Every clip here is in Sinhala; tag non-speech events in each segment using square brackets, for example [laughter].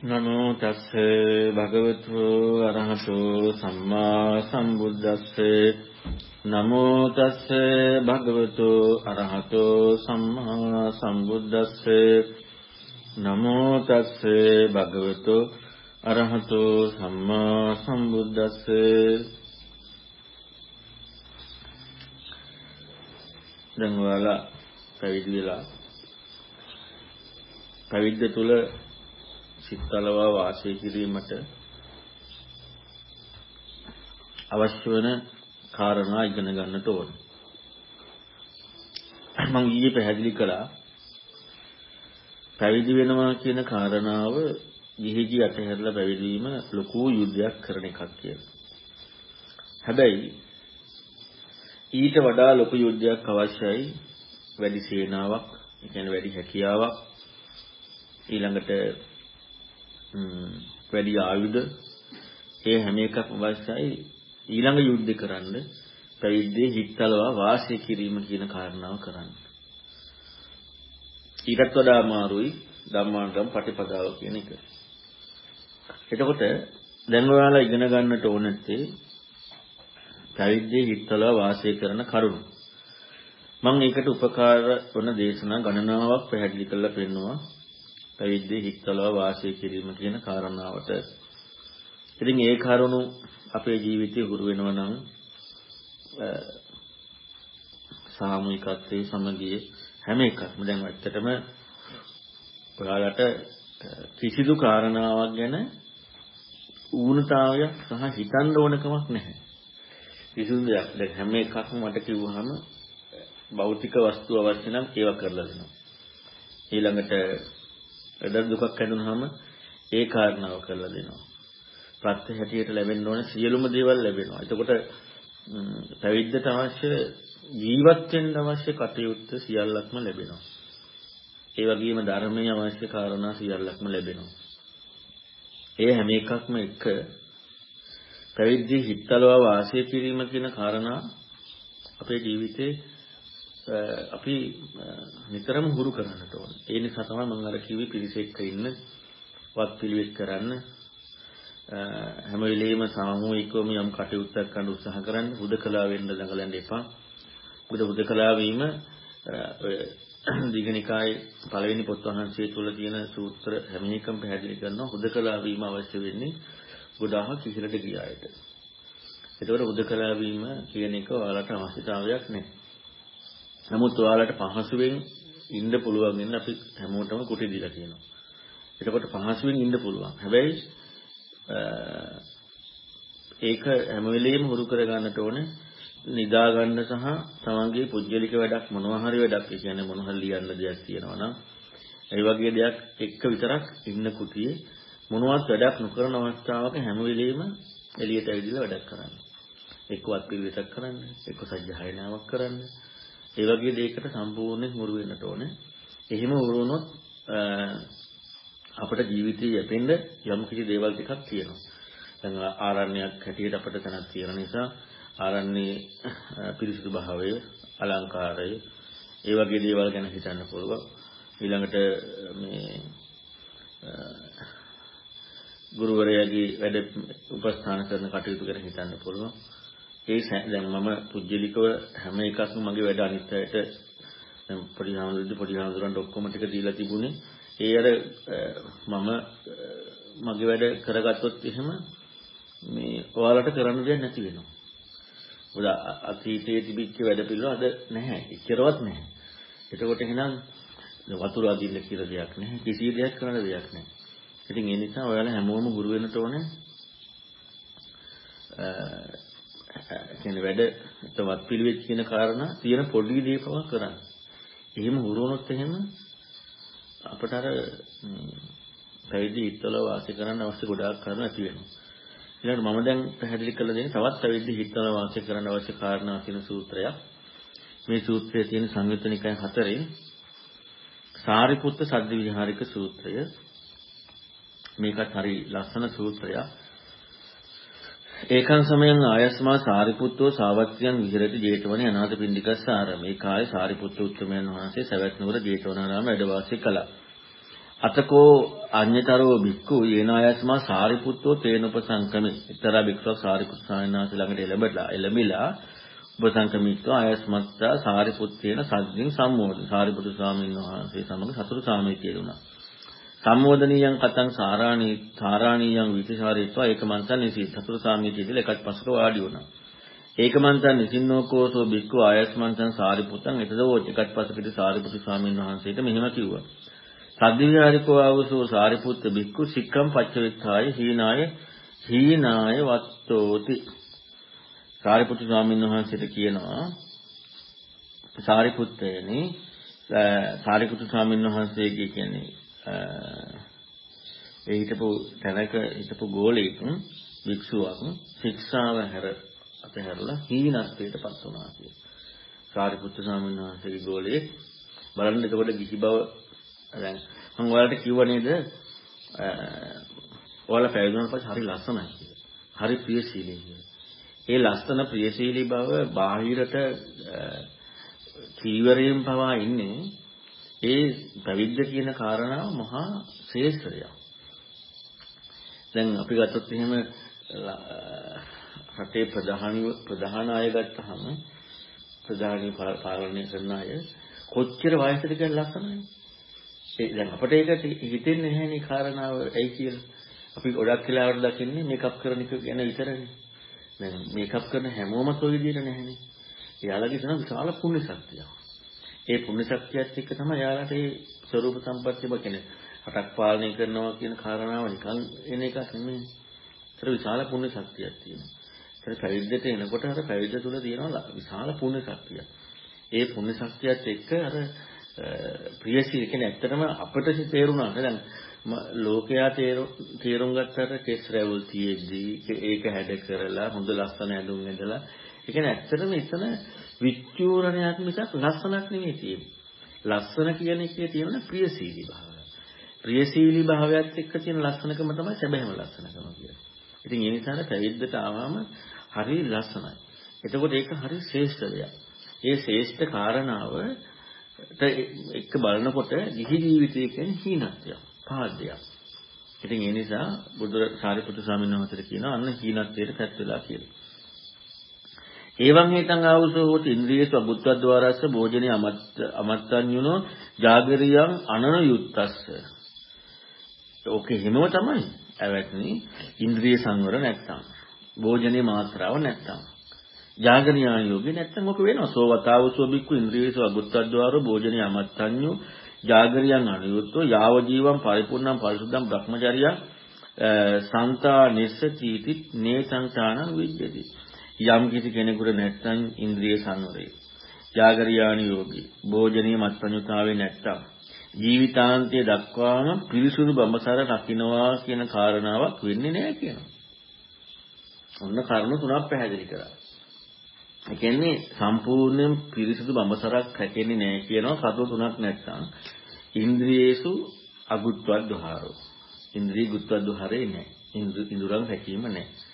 නමෝ තස්ස භගවතු අරහතෝ සම්මා සම්බුද්දස්ස. නමෝ තස්ස භගවතු අරහතෝ සම්මා සම්බුද්දස්ස. නමෝ තස්ස භගවතු අරහතෝ සම්මා සම්බුද්දස්ස. දැන් ඔයාලා පැවිදි වෙලා පැවිද්ද තුල සිත්තලවා වාසය කිරීමට අවශ්‍ය වෙන කාරණා ඉගෙන ගන්නට ඕන. මම ඊයේ පැහැදිලි කළා පැවිදි වෙනවා කියන කාරණාව ගිහිගි අතහැරලා පැවිදි වීම ලොකු යුද්ධයක් කරන එකක් කියලා. හැබැයි ඊට වඩා ලොකු යුද්ධයක් අවශ්‍යයි වැඩි සේනාවක්, ඒ කියන්නේ වැඩි හැකියාවක් ඊළඟට වැඩි ආයුධ ඒ හැම එකක්ම අවශ්‍යයි ඊළඟ යුද්ධ කරන්න පැවිද්දේ හිත්තලවා වාසය කිරීම කියන කාරණාව කරන්න. ඊටත් වඩා අමාරුයි ධම්මාන්තම් පටිපදාව කියන එක. එතකොට දැන් ඔයාලා ඉගෙන ගන්නට ඕනෙත්තේ පැවිද්දේ හිත්තලවා වාසය කරන කරුණු. මම ඒකට උපකාර වන දේශනා ගණනාවක් පැහැදිලි කරලා පෙන්නවා පැවිද්දේ හික්තලව වාසය කිරීම කියන කාරණාවට. ඉතින් ඒ කරුණු අපේ ජීවිතේ හුරු වෙනවා නම් සාමූහිකත්වයේ සමගිය හැම එකක්ම දැන් ඇත්තටම ඔයාලට කිසිදු කාරණාවක් ගැන ඌනතාවයක් සහ හිතන්න ඕනකමක් නැහැ. කිසිදු දෙයක් දැන් හැම එකක්ම මට කිව්වහම භෞතික වස්තු අවශ්‍ය නම් ඒවා කරලා දෙනවා. ඊළඟට ලෙඩ දුකක් හැදුනහම ඒ කාරණාව කරලා දෙනවා. ප්‍රත්‍ය හැටියට ලැබෙන්න ඕන සියලුම දේවල් ලැබෙනවා. එතකොට පැවිද්දට අවශ්‍ය ජීවත් වෙන්න අවශ්‍ය කටයුත්ත සියල්ලක්ම ලැබෙනවා. ඒ වගේම ධර්මයේ අවශ්‍ය කාරණා සියල්ලක්ම ලැබෙනවා. ඒ හැම එකක්ම එක පැවිද්දී හිත්තලව වාසය කිරීම කියන කාරණා අපේ ජීවිතේ අපි නිතරම හුරු කරන්නට ඕන. ඒ නිසා තමයි මම අර කිව්වේ පිරිස එක්ක ඉන්න වත් පිළිවෙත් කරන්න හැම වෙලෙම සාමූහිකවම යම් කටයුත්තක් කරන්න උත්සාහ කරන්න හුදකලා වෙන්න දඟලන්න එපා. මොකද හුදකලා වීම ඔය [clears throat] දීඝනිකායේ පළවෙනි පොත් වහන්සේ තුල තියෙන සූත්‍ර හැම එකම පැහැදිලි කරනවා හුදකලා වීම අවශ්‍ය වෙන්නේ ගොඩාක් ඉහළට ගියායට. ඒතකොට හුදකලා වීම කියන එක ඔයාලට අවශ්‍යතාවයක් නැහැ. නමුත් ඔයාලට පහසුවෙන් ඉන්න පුළුවන් වෙන අපි හැමෝටම කුටි දීලා තියෙනවා. එතකොට පහසුවෙන් ඉන්න පුළුවන්. හැබැයි ඒක හැම වෙලෙම හුරු කර ගන්නට ඕනේ නිදා ගන්න සහ තමන්ගේ පුජ්‍යලික වැඩක් මොනවා හරි වැඩක් ඒ කියන්නේ මොන හරි ලියන්න දෙයක් තියෙනවා නම් ඒ වගේ දෙයක් එක්ක විතරක් ඉන්න කුටියේ මොනවත් වැඩක් නොකරන අවස්ථාවක හැම වෙලෙම එළියට ඇවිදලා වැඩක් කරන්න. එක්කවත් පිළිවෙතක් කරන්න, එක්ක සජ්ජායනාවක් කරන්න, ඒ වගේ දෙයකට සම්පූර්ණයෙන් හුරු වෙන්නට ඕනේ. එහෙම හුරු වුණොත් අපට ජීවිතේ යැපෙන්න යම් කිසි දේවල් ටිකක් තියෙනවා. දැන් ආරණ්‍යයක් හැටියට අපිට තනක් තියෙන නිසා ආරණ්‍යයේ පිරිසිදු භාවය, අලංකාරය, ඒ වගේ දේවල් ගැන හිතන්න පුළුවන්. ඊළඟට මේ ගුරුවරයාගේ වැඩ උපස්ථාන කරන කටයුතු ගැන හිතන්න පුළුවන්. ඒ දැන් මම පුජ්‍යලිකව හැම එකක්ම මගේ වැඩ අනිත් අයට දැන් පොඩි හාමුදුරුවෝ පොඩි හාමුදුරන්ට ඔක්කොම ටික දීලා තිබුණේ ඒ අර මම මගේ වැඩ කරගත්තොත් එහෙම මේ ඔයාලට කරන්න දෙයක් නැති වෙනවා. මොකද අතීතයේ තිබිච්ච වැඩ පිළිවෙල අද නැහැ. එච්චරවත් නැහැ. එතකොට එහෙනම් වතුර අදින්න කියලා දෙයක් නැහැ. කිසි දෙයක් කරන්න දෙයක් නැහැ. ඉතින් ඒ නිසා ඔයාලා හැමෝම ගුරු වෙන්නට ඕනේ. කියන්නේ වැඩ තවත් පිළිවෙත් කියන කාරණා තියෙන පොඩි දේ පවා කරන්න. එහෙම හුරුවනොත් එහෙම අපට අර පැවිදි හිතවල වාසය කරන්න අවශ්‍ය ගොඩාක් කාරණා ඇති වෙනවා. ඊළඟට මම දැන් පැහැදිලි කරලා දෙන්නේ තවත් පැවිදි හිතවල වාසය කරන්න අවශ්‍ය කාරණා කියන සූත්‍රයක්. මේ සූත්‍රයේ තියෙන සංයුත්තනිකයන් හතරේ සාරිපුත්ත සද්ද විහාරික සූත්‍රය මේකත් හරි ලස්සන සූත්‍රයක්. ඒකන් සමයන් ආයස්මා සාරිපුත්තෝ සාවත්‍යයන් විහෙරති ජේතවනේ අනාථපිණ්ඩිකස්ස ආරම. ඒ කාලේ සාරිපුත්ත උත්තමයන් වහන්සේ සවැත් නුවර ජේතවනාරාම වැඩ වාසය කළා. අතකෝ අඤ්‍යතරෝ බික්කු යේනායස්මා සාරිපුත්තෝ තේනපසංකමේ. එක්තරා බික්කුවක් සාරිපුත් ස්වාමීන් වහන්සේ ළඟට එළඹලා එළඹිලා උපසංකමිත්ව ආයස්මත්තා සාරිපුත්තේන සද්දින් සම්මෝධ. සාරිපුත්තු ස්වාමීන් වහන්සේ සමග සතුරු සාමීතිය දුනා. සම්මෝධනීයං කතං සාරාණී සාරාණීයං විචාරීත්වා ඒකමන්තං නිසී සතුරු සාමීතිය කියලා එකත් පස්සක වාඩි වුණා. ඒකමන්තං නිසින්නෝකෝසෝ බික්කු ආයස්මන්තං සාරිපුත්තං එතදෝ එකත් පස්සකට සාරිපුත්තු ස්වාමීන් වහන්සේට මෙහෙම කිව්වා. සද්දිවිහාරිකෝ ආවසෝ සාරිපුත්ත බික්කු සික්කම් පච්චවිත්තාය හීනාය හීනාය වත්තෝති සාරිපුත්තු ස්වාමීන් වහන්සේට කියනවා සාරිපුත්තයනි සාරිපුත්තු ස්වාමීන් වහන්සේගේ කියන්නේ ඒ හිටපු තැනක හිටපු ගෝලෙක් වික්ෂුවක් ශික්ෂාව හැර අපහැරලා හීනත්වයටපත් වුණා කියලා. සාරිපුත්තු ස්වාමීන් වහන්සේගේ ගෝලයේ බලන්න එතකොට ගිහි බව දැන් මම ඔයාලට කිව්ව නේද ඔයාලා පැවිදුණාට පස්සේ හරි ලස්සනයි කියලා. හරි ප්‍රියශීලී කියලා. ඒ ලස්සන ප්‍රියශීලී බව බාහිරට චීවරයෙන් පවා ඉන්නේ ඒ පැවිද්ද කියන කාරණාව මහා ශ්‍රේෂ්ඨයක්. දැන් අපි ගත්තොත් එහෙම රටේ ප්‍රධාන ප්‍රධාන අය ගත්තහම ප්‍රධානී පාලනය කරන අය කොච්චර වයසද කියලා ලස්සනයි. ඒ දැන් අපිට ඒක හිතෙන්නේ නැහැනේ කාරණාව ඇයි කියලා. අපි ගොඩක් වෙලාවට දකින්නේ මේකප් කරන එක ගැන විතරනේ. දැන් මේකප් කරන හැමෝම ඔය විදිහට නැහැනේ. එයාලගේ තියෙන විශාල පුණ්‍ය ශක්තියක්. ඒ පුණ්‍ය ශක්තියත් එක්ක තමයි එයාලට ඒ ස්වરૂප සම්පත්තිය බකිනේ. රටක් පාලනය කරනවා කියන කාරණාව නිකන් එන එකක් නෙමෙයි. ඒතර විශාල පුණ්‍ය ශක්තියක් තියෙනවා. ඒතර පැවිද්දට එනකොට අර පැවිද්ද තුල තියෙනවා විශාල පුණ්‍ය ශක්තියක්. ඒ පුණ්‍ය ශක්තියත් එක්ක අර ප්‍රියශීල කියන්නේ ඇත්තටම අපිට තේරුණා නේද? ලෝකයා තේරුම් ගත්තට කෙස් රැවුල් තියෙද්දී ඒක හැඩ කරලා හොඳ ලස්සන ඇඳුම් ඇඳලා ඒ කියන්නේ ඇත්තටම එතන විචූරණයක් මිසක් ලස්සනක් නෙමෙයි තියෙන්නේ. ලස්සන කියන එකේ තියෙන ප්‍රියශීලී භාවය. ප්‍රියශීලී භාවයත් එක්ක තියෙන ලස්සනකම තමයි සැබෑම ලස්සනකම කියන්නේ. ඉතින් ඒ නිසා පැවිද්දට ආවම හරි ලස්සනයි. එතකොට ඒක හරි ශ්‍රේෂ්ඨ දෙයක්. ඒ ශ්‍රේෂ්ඨ කාරණාව එක්ක බලනකොට ගිහි ජීවිතය කියන්නේ හීනත්වයක්, පාද්‍යයක්. ඉතින් ඒ නිසා බුදු සාරිපුත්‍ර ස්වාමීන් වහන්සේ කියනවා අන්න හීනත්වයට පැත් වෙලා කියලා. එවං හේතං ආවසෝ හෝති ඉන්ද්‍රියස අබුද්ධද්වාරස්ස භෝජනේ අමත්ත අමත්තඤ්ඤුනෝ ජාගරියං අනන යුත්තස්ස. ඕකේ හිමව තමයි. ඇවැත්නි ඉන්ද්‍රිය සංවර නැත්තම් භෝජනේ මාත්‍රාව නැත්තම් ජාගරියාන යෝගේ නැත්තම් මොක වෙනවා සෝවතාවසෝ බික්කු ඉන්ද්‍රියසෝ අබුද්ධද්වාරෝ භෝජනේ අමත්තඤ්ඤු ජාගරියං අනුයුත්තෝ යාව ජීවම් පරිපූර්ණම් පරිසුද්ධම් බ්‍රහ්මචර්යං සංතා නිස්සචීති නේ සංසානං විජ්ජති යම් කිසි කෙනෙකුට නැත්නම් ඉන්ද්‍රිය සංවරය. ජාගරියානි යෝගී. භෝජනීය මත්පඤ්ඤතාවේ නැත්තම් ජීවිතාන්තය දක්වාම පිරිසුදු බඹසර රකින්නවා කියන කාරණාවක් වෙන්නේ නැහැ කියනවා. ඔන්න කරුණු තුනක් පැහැදිලි කරා. ඒ කියන්නේ සම්පූර්ණයෙන් පිරිසුදු බඹසරක් රැකෙන්නේ නැහැ කියනවා සතු තුනක් නැත්තම් ඉන්ද්‍රියේසු අගුත්වද්දහාරෝ. ඉන්ද්‍රිය ගුත්වද්දහාරේ නැහැ. ඉන්ද්‍රයන් රැකීම නැහැ.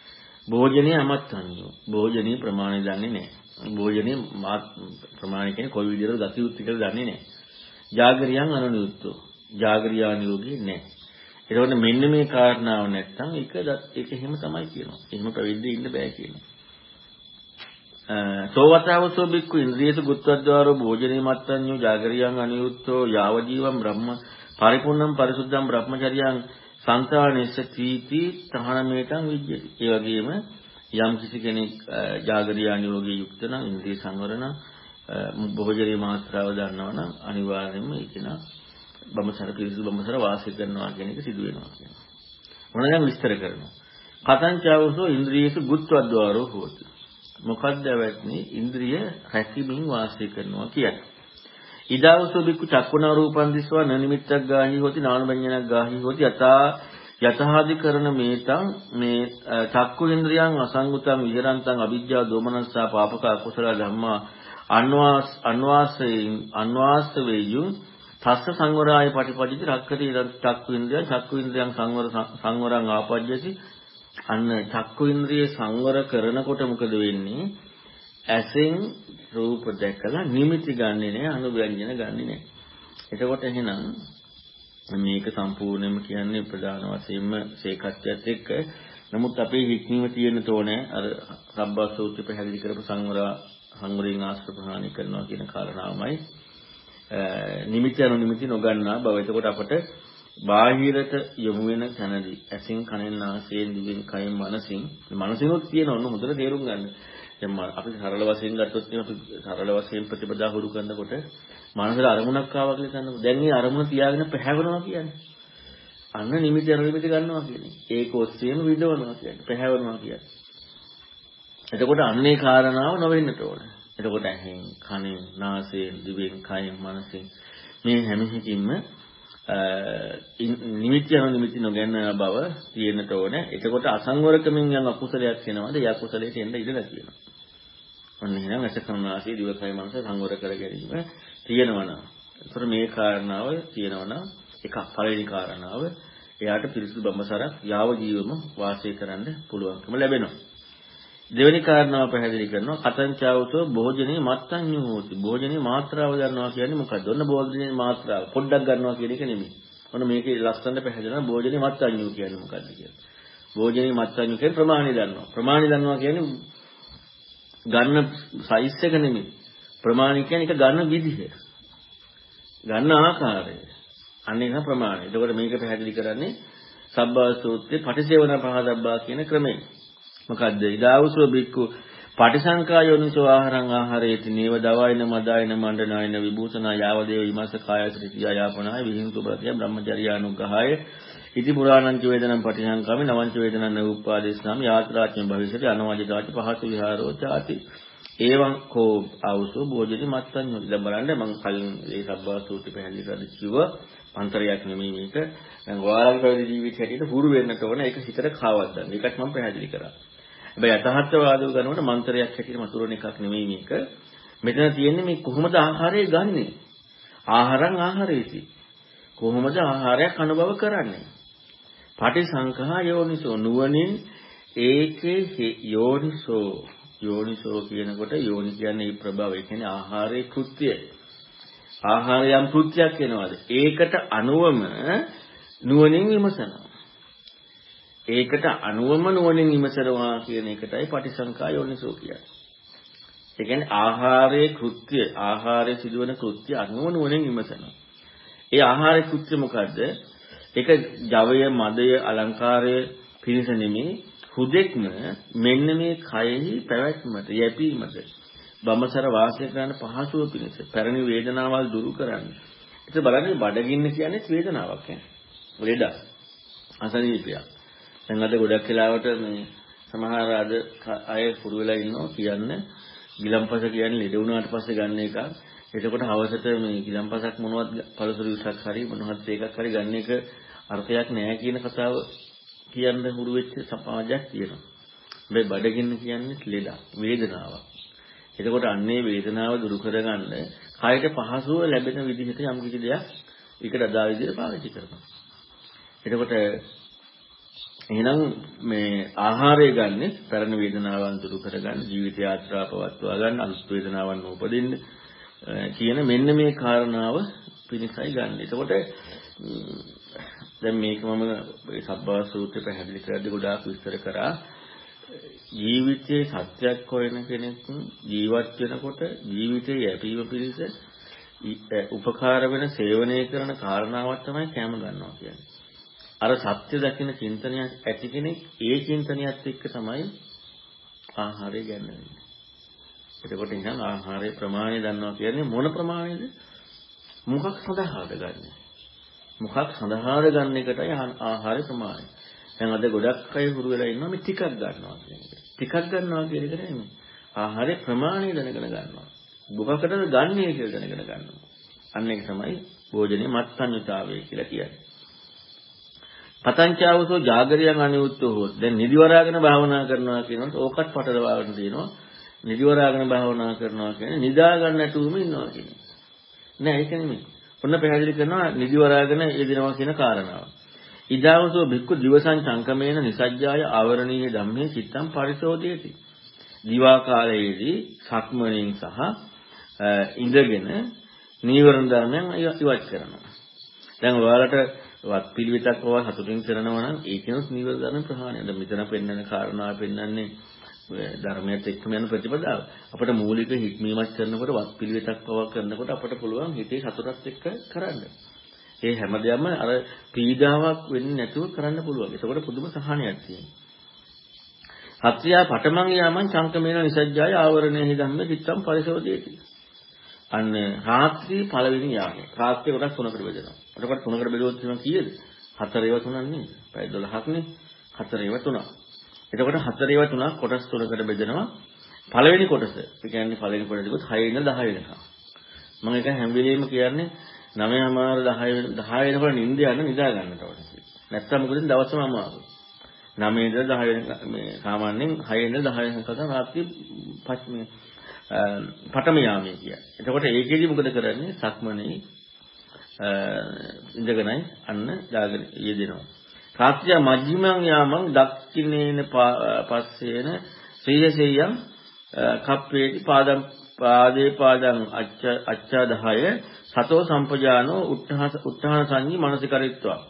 භෝජනයේ අමත්තන්‍යෝ. භෝජනයේ ප්‍රමාණය දන්නේ නැහැ. භෝජනයේ ප්‍රමාණය කියන්නේ කොයි විදිහට ගති යුක්ති කියලා දන්නේ නැහැ. ජාගරියන් අනුනියුක්තෝ. ජාගරියානියෝගේ නැහැ. ඒකෝට මෙන්න මේ කාරණාව නැත්තම් ඒක ඒක එහෙම තමයි කියනවා. එහෙම ප්‍රවිද්දේ ඉන්න බෑ කියනවා. සෝවතාවසෝ බික්කු ඉන්ද්‍රියස ගුත්වද්වාරෝ භෝජනේ මත්තඤ්ඤෝ ජාගරියං අනියුත්තෝ යාව ජීවම් බ්‍රහ්ම පරිපූර්ණම් පරිසුද්ධම් බ්‍රහ්මචර්යං සංසාරණෙස්ස තීති තහනමේතං විජ්ජති. ඒ වගේම යම් කිසි කෙනෙක් ජාගරියානියෝගී යුක්ත නම් ඉන්ද්‍රිය සංවරණ භෝජනීය මාත්‍රාව දන්නවනම් අනිවාර්යයෙන්ම ඒකන බඹසර පිරිසුදු බඹසර වාසය කරනවා කියන එක සිදු වෙනවා කියනවා. මොන දැන් විස්තර කරනවා. කතංචවසෝ ඉන්ද්‍රියසු ගුත්වද්වාරෝ හෝති. මොකද්ද වැටනේ ඉන්ද්‍රිය රැකීමින් වාසය කරනවා කියන්නේ. ඉදාවසෝ බික්කු චක්කුණ රූපං දිස්වා නනිමිත්තක් ගාහි හොති නානබඤ්ඤණක් ගාහි හොති. යතා යතහාදි කරන මේතං මේ චක්කු ඉන්ද්‍රියං අසංගතං විහරන්තං අවිජ්ජා දෝමනස්සා පාපක අකුසල ධම්මා අන්වාස් අන්වාසයෙන් අන්වාස වේයු තස්ස සංවරාය පටිපදිත රක්කති චක්කු ඉන්ද්‍රිය චක්කු ඉන්ද්‍රියං සංවර සංවරං ආපජ්ජති. අන්න චක්කු ඉන්ද්‍රිය සංවර කරනකොට මොකද වෙන්නේ? ඇසෙන් රූප දැකලා නිමිති ගන්නෙ නෑ අනුව්‍යංජන ගන්නෙ නෑ. එතකොට එහෙනම් මේක සම්පූර්ණයෙන්ම කියන්නේ ප්‍රධාන වශයෙන්ම සේකත්වයට එක්ක නමුත් අපේ හික්මීම තියෙන තෝනේ අර සබ්බා සූත්‍රය පැහැදිලි කරපු සංවරා සංවරයෙන් ආශ්‍ර ප්‍රහාණය කරනවා කියන කාරණාවමයි නිමිති අනුනිමිති නොගන්නා බව. එතකොට අපට බාහිරට යොමු වෙන තැනදී ඇසින් කනෙන් නාසයෙන් දිවෙන් කයෙන් මනසින් මනසිනුත් තියෙන ඔන්න හොඳට තේරුම් ගන්න. දැන් අපි සරල වශයෙන් ගත්තොත් අපි සරල වශයෙන් ප්‍රතිපදා හුරු කරනකොට මනසට අරමුණක් ආවා කියලා ගන්නකො. දැන් මේ අරමුණ තියාගෙන පැහැවෙනවා කියන්නේ. අන්න නිමිති අනුනිමිති ගන්නවා කියන්නේ. ඒක ඔස්සේම විදවනවා කියන්නේ. පැහැවෙනවා කියන්නේ. එතකොට අන්නේ කාරණාව නොවෙන්නට ඕනේ. එතකොට ඇහෙන්, කනෙන්, නාසයෙන්, දිවෙන්, කයෙන්, මනසෙන් මේ හැම එකකින්ම නිමිති අනු නිමිති නොගන්න බව තියෙන්නට ඕනේ. එතකොට අසංවරකමින් යන අකුසලයක් වෙනවාද? ඒ අකුසලයට එන්න ඉඩ නැති වෙනවා. ඔන්න එහෙනම් අසකරණාසී දිවකය මනස සංවර කර ගැනීම තියෙනවා නම්. ඒතර මේ කාරණාව තියෙනවා නම් එකක් පළවෙනි කාරණාව එයාට පිරිසිදු බඹසරක් යාව ජීවම වාසය කරන්න පුළුවන්කම ලැබෙනවා. දෙවෙනි කාරණාව පැහැදිලි කරනවා කතංචාවතෝ භෝජනේ මත්තඤ්ඤු හෝති. භෝජනේ මාත්‍රාව ගන්නවා කියන්නේ මොකක්ද? ඔන්න භෝජනේ මාත්‍රාව. පොඩ්ඩක් ගන්නවා කියන එක නෙමෙයි. ඔන්න මේකේ ලස්සනට පැහැදිලිනවා භෝජනේ මත්තඤ්ඤු කියන්නේ මොකක්ද කියලා. භෝජනේ මත්තඤ්ඤු කියන්නේ ප්‍රමාණය දන්නවා. ප්‍රමාණය දන්නවා කියන්නේ ගන්න සයිස් එක නෙමෙයි. ප්‍රමාණය කියන්නේ ඒක ගන්න විදිහ. ගන්න ආකාරය. අන්න ඒක ප්‍රමාණය. එතකොට මේක පැහැදිලි කරන්නේ සබ්බා සූත්‍රයේ පටිසේවන පහදබ්බා කියන ක්‍රමය. මොකද්ද? ඉදාවුසෝ බික්කු පටිසංකා යෝනිසෝ ආහාරං ආහාරේති නේව දවයින මදායන මණ්ඩනායන විභූෂණා යාවදේව විමස්ස කායත්‍රි ක්‍රියායාපනාය විහිංතු ප්‍රත්‍ය බ්‍රහ්මචර්යානුග්‍රහය ඉති පුරාණං ච වේදනං පටිසංකාමි නවං ච වේදනං නූපාදේශනාම යාත්‍රාච්ඡම් භවිෂති අනවාජිතාච පහසු විහාරෝ ചാති ඒවං කෝ ආවුසෝ භෝජති මත්තන් දැන් බලන්න මම කලින් ඒ සබ්බා සූත්‍රය පැහැදිලි කරලා කිව්ව අන්තරයක් නෙමෙයි මේක දැන් ඔයාලගේ ජීවිත හැටියට හුරු වෙන්නට ඕන ඒක හිතට කාවක් ගන්න. ඒකත් මම පැහැදිලි කරා. හැබැයි යථාර්ථවාදව ගන්නකොට මන්ත්‍රයක් හැටියට මතුරන එකක් නෙමෙයි මේක. මෙතන තියෙන්නේ මේ කොහොමද ආහාරය ගන්නෙ? ආහාරං ආහාරේති. කොහොමද ආහාරයක් අනුභව කරන්නේ? පටිසංඛා යෝනිසෝ නුවණින් ඒකේ යෝනිසෝ යෝනිසෝ කියනකොට යෝනි කියන්නේ මේ ප්‍රභව ඒ කියන්නේ ආහාරයේ කෘත්‍යය. ආහාරයම් කෘත්‍යයක් වෙනවාද? ඒකට අනුවම නුවණින් විමසනවා. ඒකට අනුවම නුවණින් විමසනවා කියන එකටයි පටිසංකා යෝනිසෝ කියන්නේ. ඒ කියන්නේ ආහාරයේ කෘත්‍ය, ආහාරයේ සිදුවන කෘත්‍ය අනුව නුවණින් විමසනවා. ඒ ආහාරයේ කෘත්‍ය මොකද්ද? ඒක ජවය, මදය, අලංකාරය පිණිස නෙමෙයි හුදෙක්ම මෙන්න මේ කයෙහි පැවැත්මට යැපීමට බඹසර වාසය කරන පහසුව පිණිස පැරණි වේදනාවල් දුරු කරන්න. ඒක බලන්නේ බඩගින්න කියන්නේ වේදනාවක් නේ. ලෙඩ අසනීපයක්. දැන් අද ගොඩක් වෙලාවට මේ සමහර අද අය පුරු වෙලා ඉන්නවා කියන්නේ ගිලම්පස කියන්නේ ලෙඩ වුණාට පස්සේ ගන්න එක. එතකොට හවසට මේ ගිලම්පසක් මොනවද පළතුරු උසක් හරි මොනවද ඒකක් හරි ගන්න එක අර්ථයක් නැහැ කියන කතාව කියන්න හුරු වෙච්ච සමාජයක් තියෙනවා. මේ බඩගින්න කියන්නේ ලෙඩ වේදනාවක්. එතකොට අන්නේ වේදනාව දුරු කරගන්න කයට පහසුව ලැබෙන විදිහට යම් කිසි දෙයක් ඒකට අදාළ විදිහට පාවිච්චි කරනවා. එතකොට එහෙනම් මේ ආහාරය ගන්න පැරණ වේදනාවන් දුරු කරගන්න ජීවිත යාත්‍රා පවත්වා ගන්න අලුත් වේදනාවන් උපදින්න කියන මෙන්න මේ කාරණාව පිණිසයි ගන්න. එතකොට දැන් මේක මම සබ්බා සූත්‍රය පැහැදිලි කරද්දී ගොඩාක් විස්තර කරා. ජීවිතයේ සත්‍යයක් හොයන කෙනෙක් ජීවත් වෙනකොට ජීවිතයේ යැපීම පිණිස උපකාර වෙන සේවනය කරන කාරණාවක් තමයි කැම ගන්නවා කියන්නේ. අර සත්‍ය දකින චින්තනයක් ඇති කෙනෙක් ඒ චින්තනයත් එක්ක තමයි ආහාරය ගන්න එතකොට ඉතින් ආහාරයේ ප්‍රමාණය දන්නවා කියන්නේ මොන ප්‍රමාණයද? මොකක් සඳහාද ගන්නෙ? මොකක් සඳහාද ගන්න එකටයි ආහාර ප්‍රමාණය. දැන් අද ගොඩක් අය හුරු වෙලා ඉන්නවා මේ ටිකක් ගන්නවා කියන එක. ටිකක් ගන්නවා කියන එක නෙමෙයි. ආහාරයේ ප්‍රමාණය දැනගෙන ගන්නවා. මොකකටද ගන්නේ කියලා දැනගෙන ගන්නවා. අන්න ඒක තමයි භෝජනයේ මත්සන්විතාවය කියලා කියන්නේ. පතංචාවසෝ ජාගරියන් අනියුක්තෝ හොත්. දැන් නිදිවරාගෙන භාවනා කරනවා කියනකොට ඕකත් පටලවාගෙන තියෙනවා. නිදිවරාගෙන භාවනා කරනවා කියන්නේ නිදා ගන්න නැතුවම ඉන්නවා කියන්නේ. නෑ ඒක නෙමෙයි. ඔන්න පැහැදිලි කරනවා නිදිවරාගෙන යෙදෙනවා කියන කාරණාව. ඉදාවසෝ බික්කු දිවසං සංකමේන නිසජ්ජාය ආවරණීය ධම්මේ චිත්තං පරිශෝධයති. දිවා කාලයේදී සක්මණෙන් සහ ඉඳගෙන නීවරණ ධර්මයන් ඉවත් කරනවා. දැන් ඔයාලට වත් පිළිවෙතක් ඔයා හතුටින් කරනවා නම් ඒකනොත් නිවර්ත ධර්ම ප්‍රහාණය. දැන් මෙතන පෙන්වන කාරණා පෙන්වන්නේ ධර්මයට එක්කම යන ප්‍රතිපදාව. අපිට මූලික හික්මීමක් කරනකොට වත් පිළිවෙතක් පවා කරනකොට අපිට පුළුවන් හිතේ සතුටත් එක්ක කරන්න. ඒ හැම දෙයක්ම අර පීඩාවක් වෙන්නේ නැතුව කරන්න පුළුවන්. ඒකකොට පුදුම සහනයක් තියෙනවා. හත්‍යා පඨමං යාමං චංකමේන නිසජ්ජාය ආවරණේහි ධම්ම චිත්තම් පරිශෝධයති. අන්න රාත්‍රී පළවෙනි යාමය. රාත්‍රී කොටස් තුනකට බෙදෙනවා. එතකොට තුනකට බෙදුවොත් එහෙනම් කීයද? හතර ඒවා තුනක් නේද? පැය 12ක් නේ. හතර ඒවා තුනක්. එතකොට හතර ඒවා තුනක් කොටස් තුනකට බෙදෙනවා. පළවෙනි කොටස. ඒ කියන්නේ පළවෙනි කොටස දිගුත් 6 ඉඳන් 10 වෙනකම්. මම ඒක හැම වෙලෙම කියන්නේ 9:00මාර 10 10 වෙනකොට නිින්ද යන නිදා ගන්නට ඕනේ. නැත්තම් මොකද දවසම අමාරුයි. 9 ඉඳලා 10 වෙනකම් මේ සාමාන්‍යයෙන් 6 ඉඳලා 10 වෙනකම් තමයි රාත්‍රී පස්මේ පඨම යාමයේ කියන්නේ. එතකොට ඒකෙදි මොකද කරන්නේ? සක්මනේ ඉඳගෙනයි අන්න දාගෙන යෙදෙනවා. රාත්‍රිය මජ්ක්‍ධිමං යාමං දක්ඛිනේන පස්සේන ශ්‍රීයසෙයං කප්පේටි පාදම් පාදේ පාදං අච්චා 10 සතෝ සම්පජානෝ උත්හාස උත්හාන සංඤී මනසිකරිත්වා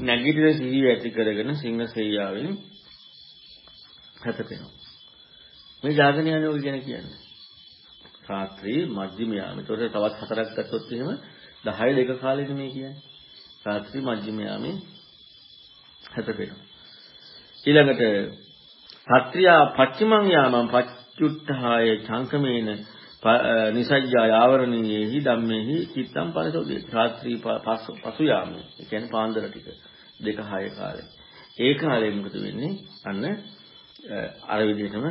නැගිටින සිහිය ඇති කරගෙන සිංහ සෙයියාවෙන් හැතපෙනවා මේ ජාගන යන්නේ ඔය ගැන කියන්නේ රාත්‍රී මධ්‍යම යාම. ඒතකොට තවත් හතරක් ගත්තොත් එහෙම 10 දෙක කාලෙදි මේ කියන්නේ. රාත්‍රී මධ්‍යම යාමේ හැතපෙනවා. ඊළඟට සත්‍ත්‍යා පච්චමං යාමං පච්චුට්ඨාය චංකමේන නිසජ්ජා ආවරණීයේහි ධම්මේහි චිත්තම් පරිසෝදේ. රාත්‍රී පසු යාමේ. ඒ කියන්නේ පාන්දර ටික. දෙක හය කාලේ. ඒ කාලේ මොකද වෙන්නේ? අන්න අර විදිහටම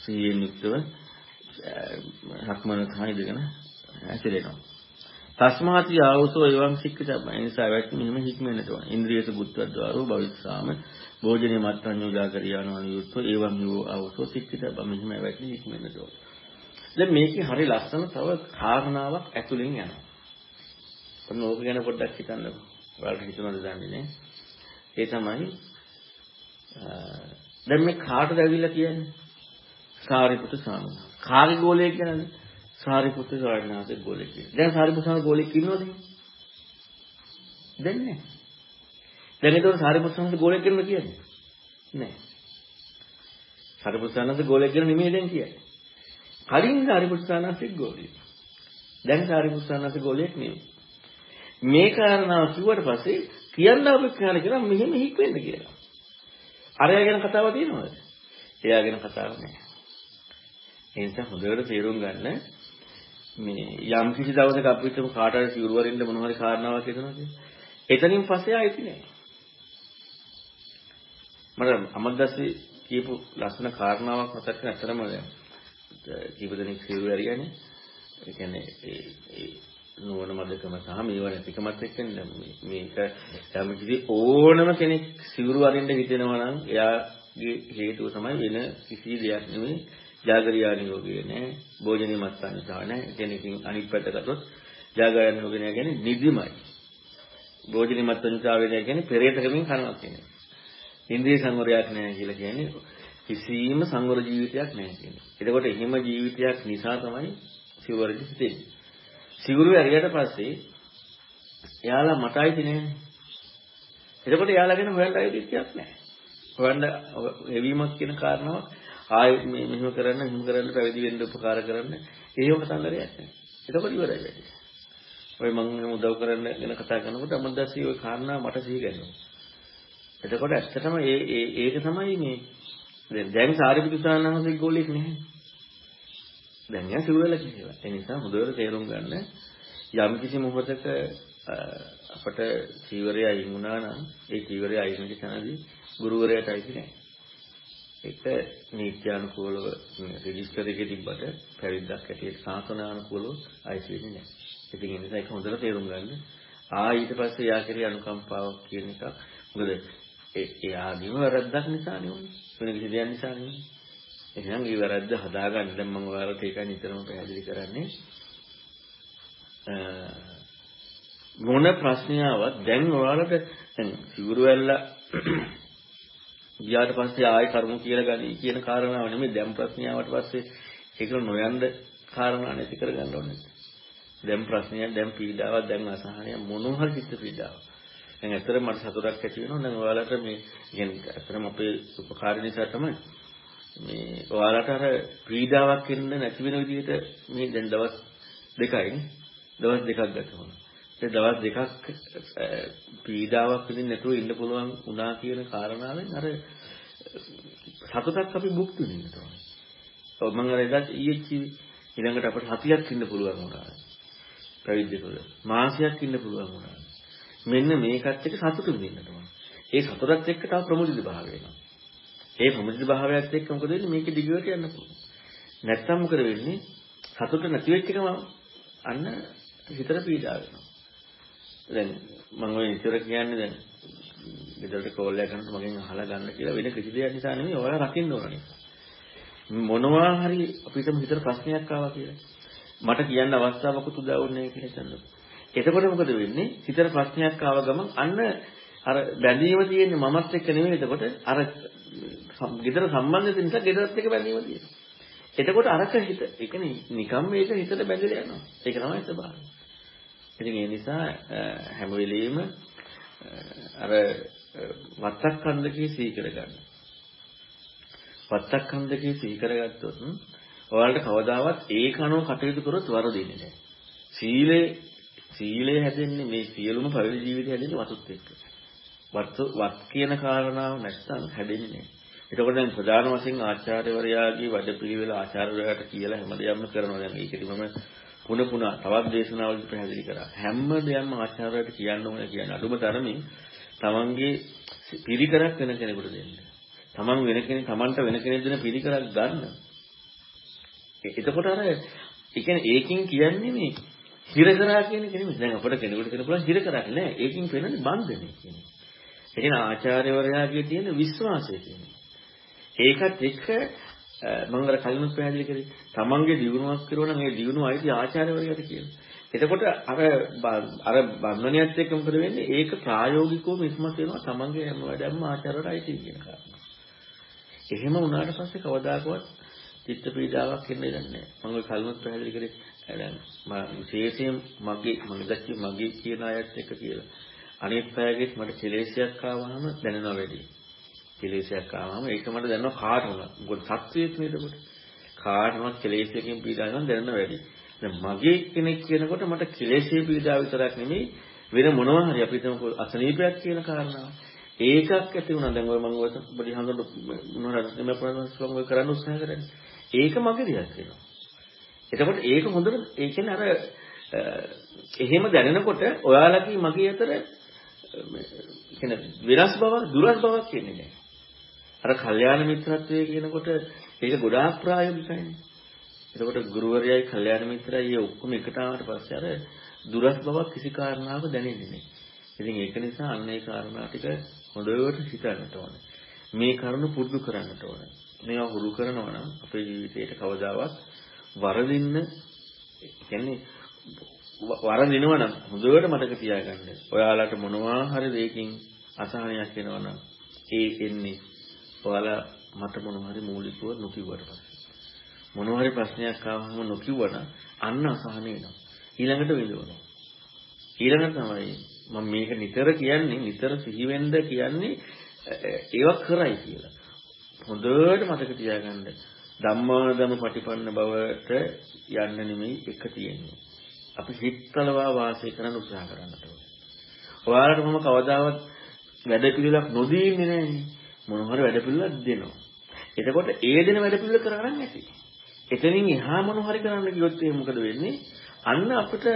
සිහියෙන් යුක්තව සක්මන තමයි දෙගෙන ඇසිරෙනවා තස්මාති ආවසෝ එවං සික්කිතබ්බ ඒ නිසා වැටි මෙහෙම හික්මෙන්නට ඕන ඉන්ද්‍රියස බුද්ධද්වාරෝ භවිස්සාම භෝජනේ මත්තඤ්ඤෝ ජාගරියානෝ අනියුත්ව එවං යෝ ආවසෝ සික්කිතබ්බ මෙහෙම වැටි හික්මෙන්නට ඕන දැන් මේකේ හරි ලස්සන තව කාරණාවක් ඇතුලෙන් යනවා. ඔන්න ඕක ගැන පොඩ්ඩක් හිතන්නකෝ. ඔයාලට හිතනවද දන්නේ නැහැ. ඒ තමයි දැන් මේ කාටද ඇවිල්ලා කියන්නේ? සාරිපුත්‍ර ස්වාමීන් වහන්සේ. කාගේ ගෝලයේ කියන්නේ? සාරිපුත්‍ර ස්වාමීන් වහන්සේ ගෝලයේ කියන්නේ. දැන් සාරිපුත්‍ර ස්වාමීන් ගෝලයේ ඉන්නවද? දැන් නැහැ. දැන් ඒතකොට සාරිපුත්‍ර ස්වාමීන් ගෝලයේ කියනවා කියන්නේ? නැහැ. සාරිපුත්‍ර ස්වාමීන් ගෝලයේ කියන නෙමෙයි දැන් කියන්නේ. කලින් සාරිපුත්‍රාණන්සේ ගෝලියෙක්. දැන් සාරිපුත්‍රාණන්සේ ගෝලියෙක් නෙවෙයි. මේ කාරණාව කිව්වට පස්සේ කියන්න අපේක්ෂාන කියලා මෙහෙම හික් වෙන්න කියලා. අරයා ගැන කතාව තියෙනවද? එයා ගැන කතාවක් නැහැ. ඒ නිසා හොඳට තේරුම් ගන්න මේ යම් කිසි දවසක අපිට කාට හරි සිවුරු වරින්න මොන හරි කාරණාවක් හිතනවා කියලා. එතනින් පස්සේ ආයෙත් නෑ. මට අමද්දස්සේ කියපු ලස්සන කාරණාවක් මතක් කරගන්න අතරම කීප දෙනෙක් සිවුරු ඇරියානේ. ඒ කියන්නේ ඒ නුවණ මදකම සහ මේව නැතිකමත් එක්කනේ මේක යම් කිසි ඕනම කෙනෙක් සිවුරු අරින්න හිතෙනවා නම් එයාගේ හේතුව තමයි වෙන කිසි දෙයක් නෙමෙයි ජාගරියානි යෝගය නෑ භෝජනේ මත්සන්නිතාව නෑ කෙනකින් අනිත් පැත්ත ගත්තොත් ජාගරියානි යෝගය නෑ කියන්නේ නිදිමයි භෝජනේ මත්සන්නිතාව නෑ කියන්නේ පෙරේතකමින් කනවා කියන්නේ ඉන්ද්‍රිය සංවරයක් නෑ කියලා කියන්නේ කිසිම සංවර ජීවිතයක් නැහැ කියන්නේ. එතකොට එහෙම ජීවිතයක් නිසා තමයි සිවුරදි හිතෙන්නේ. සිවුරු ඇරියට පස්සේ එයාලා මට අයිති නැහැ. එතකොට එයාලා ගැන හොයන්න අයිතියක් නැහැ. හොයන්න එවීමක් කියන කාරණාව ආයෙත් මේ මෙහෙම කරන්න මෙහෙම කරන්න පැවිදි වෙන්න උපකාර කරන්න එහෙම කතන්දරයක් නැහැ. එතකොට ඉවරයි වැඩි. ඔය මම උදව් කරන්න ගැන කතා කරනකොට අමද්දාසී ওই කාරණා මට සිහි ගන්නවා. එතකොට ඇත්තටම ඒ ඒක තමයි මේ දැන් සාරිපුත්‍ර සානහසේ ගෝලෙක් නැහැ. දැන් යා සිවුරල කියලා. ඒ නිසා හොඳට තේරුම් ගන්න යම් කිසි මොහොතක අපට චීවරය අයින් වුණා නම් ඒ චීවරය අයින් වෙච්ච තැනදී ගුරුවරයාට අයිති නැහැ. ඒක නීත්‍යානුකූලව රෙජිස්ටර් එකේ තිබ්බට පැවිද්දක් ඇටියට සාසනානුකූලව අයිති වෙන්නේ නැහැ. ඉතින් ඒ නිසා ඒක හොඳට තේරුම් ගන්න. ආ ඊට පස්සේ යා කෙරේ අනුකම්පාවක් කියන එක මොකද එයාගේම වැරද්දක් නිසානේ උනේ. වෙන කිසි දෙයක් නිසා නෙවෙයි. එහෙනම් ඒ වැරද්ද හදාගන්න දැන් මම ඔයාලට ඒක නිතරම පැහැදිලි කරන්නේ. මොන ප්‍රශ්නාවක් දැන් ඔයාලට දැන් සිවුරු ඇල්ල ගියාට පස්සේ ආයෙ කර්ම කියලා ගනි කියන කාරණාව නෙමෙයි දැන් ප්‍රශ්නාවට පස්සේ ඒක නොයන්ද කාරණා නැති කරගන්න ඕනේ. දැන් ප්‍රශ්නයක් දැන් පීඩාවක් දැන් අසහනයක් මොනවා හරි චිත්ත පීඩාවක්. දැන් ඇත්තටම මට සතුටක් ඇති වෙනවා. දැන් ඔයාලට මේ කියන්නේ ඇත්තටම අපේ උපකාරී නිසා තමයි මේ ඔයාලට අර පීඩාවක් එන්න නැති වෙන විදිහට මේ දැන් දවස් දෙකයි දවස් දෙකක් ගත වුණා. ඒ දවස් දෙකක් පීඩාවක් විඳින්න නැතුව ඉන්න පුළුවන් වුණා කියන කාරණාවෙන් අර සතුටක් අපි භුක්ති විඳින්න තමයි. ඔව් මම අර එදා ඊයේ කිව්වේ ඊළඟට අපට සතියක් ඉන්න පුළුවන් වුණා. පැවිදි තුළ මාසයක් ඉන්න පුළුවන් වුණා. මෙන්න මේකත් එක්ක සතුට විඳින්න ඕන. ඒ සතුටත් එක්ක තව ප්‍රමුදිත භාවය එනවා. ඒ ප්‍රමුදිත භාවයත් එක්ක මොකද වෙන්නේ? මේක දිගට යන්න පුළුවන්. නැත්තම් මොකද වෙන්නේ? සතුට නැති වෙච්ච එකම අන්න හිතට පීඩා වෙනවා. දැන් මම ඔය ඉතර කියන්නේ දැන් ගෙදරට කෝල් එකක් කරනකොට මගෙන් අහලා ගන්න කියලා වෙන කිසි දෙයක් නිසා නෙමෙයි ඔයාලා රකින්න ඕන නිසා. මොනවා හරි අපිටම හිතට ප්‍රශ්නයක් ආවා කියලා. මට කියන්න අවස්ථාවකුත් උදා වුණේ කියලා හිතන්නකො. එතකොට මොකද වෙන්නේ? හිතට ප්‍රශ්නයක් ආව ගමන් අන්න අර බැඳීම තියෙන්නේ මමත් එක්ක නෙමෙයි එතකොට අර ගෙදර සම්බන්ධිත නිසා ගෙදරත් එක්ක බැඳීම තියෙනවා. එතකොට අරක හිත ඒ කියන්නේ නිකම් මේක හිතට බැඳලා යනවා. ඒක තමයි ස්වභාවය. ඉතින් ඒ නිසා හැම වෙලෙම අර වත්තක්ඛන්දකේ සිහි කරගන්න. වත්තක්ඛන්දකේ සිහි කරගත්තොත් ඔයාලට කවදාවත් ඒක අනුව කටයුතු කරොත් වරදින්නේ නැහැ. සීලේ සීලය හැදෙන්නේ මේ සියලුම පරිදි ජීවිතය හැදෙන්නේ වතුත් එක්ක. වත් වත් කියන කාරණාව නැත්තම් හැදෙන්නේ නැහැ. එතකොට දැන් ප්‍රධාන වශයෙන් ආචාර්යවරයාගේ වැඩපිළිවෙල ආචාර්යවරයාට කියලා හැමදේම කරනවා. දැන් ඒකෙදි මම පුන පුන තවත් දේශනාවලදී පැහැදිලි කරා. හැම දෙයක්ම ආචාර්යවරයාට කියන්න ඕනේ කියන්නේ අඩුම තරමින් තමන්ගේ පිළිකරක් වෙන කෙනෙකුට දෙන්න. තමන් වෙන කෙනෙක් තමන්ට වෙන කෙනෙක් දෙන පිළිකරක් ගන්න. එතකොට අර ඒ කියන්නේ ඒකින් කියන්නේ මේ හිර කරා කියන එක නෙමෙයි. දැන් අපිට කෙනෙකුට කියන පුළුවන් හිර කරා නෑ. ඒකින් වෙනන්නේ බන්ධනය කියන්නේ. ඒ කියන්නේ ආචාර්යවරයාගේ තියෙන විශ්වාසය කියන්නේ. ඒකත් එක්ක මම අර කලිනුත් පැහැදිලි කරේ තමන්ගේ දියුණුවක් කරනවා නම් ඒ දියුණුව අයිති ආචාර්යවරයාට කියලා. එතකොට අර අර බන්ධනයත් එක්ක මොකද වෙන්නේ? ඒක ප්‍රායෝගිකවම ඉස්මතු වෙනවා තමන්ගේ හැම වැඩම ආචාර්යවරට අයිති කියන කාරණා. එහෙම වුණාට පස්සේ කවදාකවත් චිත්ත පීඩාවක් එන්නේ නැහැ. මම ඔය කලිනුත් පැහැදිලි කරේ දැන් මම විශේෂයෙන් මගේ මම දැක්කේ මගේ කියන අයත් එක්ක කියලා. අනිත් අයගෙත් මට කෙලෙසයක් ආවම දැනෙනවා වැඩි. කෙලෙසයක් ආවම ඒක මට දැනෙනවා කාට වුණත්. මොකද සත්‍යයක් නේද කොට. කාටවත් කෙලෙසයකින් පීඩාවක් දැනෙන වැඩි. දැන් මගේ කෙනෙක් කියනකොට මට කෙලෙසේ පීඩාව විතරක් නෙමෙයි වෙන මොනවා හරි අපි හිතමු අසනීපයක් කියන කාරණාව. ඒකක් ඇති වුණා දැන් ඔය මම ඔය පොඩි හංගන මොනවද මේ ප්‍රශ්න ඔය කරන්න උත්සාහ කරන්නේ. ඒක මගේ දෙයක් වෙනවා. එතකොට ඒක හොඳට ඒ කියන්නේ අර එහෙම දැනෙනකොට ඔයාලගේ මගේ අතර කියන විරස් බවක් දුරස් බවක් කියන්නේ නැහැ. අර කල්යාණ මිත්‍රත්වයේ කියනකොට ඒක ගොඩාක් ප්‍රායෝගිකයිනේ. එතකොට ගුරුවරයයි කල්යාණ මිත්‍රයයි ඔක්කොම එකට ආවට පස්සේ අර දුරස් බවක් කිසි කාරණාවක දැනෙන්නේ නැහැ. ඉතින් ඒක නිසා අන්න ඒ කාරණා ටික හොඳට හිතන්නට ඕනේ. මේ කරුණු පුරුදු කරන්නට ඕනේ. මේවා හුරු කරනවා නම් අපේ ජීවිතේට කවදාවත් වරදින්න කියන්නේ වරදිනවා නම් හොඳට මතක තියාගන්න. ඔයාලට මොනවා හරි දෙයකින් අසහනයක් එනවා නම් ඒ එන්නේ ඔයාලා මට මොනවා හරි මූලිකව නොකියුවට පස්සේ. මොනවා හරි ප්‍රශ්නයක් ආවම නොකියුවනම් අන්න අසහන එනවා. ඊළඟට විඳවනවා. ඊළඟ තමයි මම මේක නිතර කියන්නේ නිතර සිහිවෙන්ද කියන්නේ ඒවක් කරයි කියලා. හොඳට මතක තියාගන්න. ධම්මාදම පටිපන්න බවට යන්න නෙමෙයි එක තියෙන්නේ. අපි හිතලවා වාසය කරන්න උත්සාහ කරන්නට ඕනේ. ඔයාලට මම කවදාවත් වැඩ පිළිලක් නොදී ඉන්නේ නැහැ. මොන හරි වැඩ පිළිලක් දෙනවා. එතකොට ඒ දෙන වැඩ පිළිල කරගන්න නැති. එතනින් එහා මොන හරි කරන්න කිව්වොත් එහෙනම් මොකද වෙන්නේ? අන්න අපිට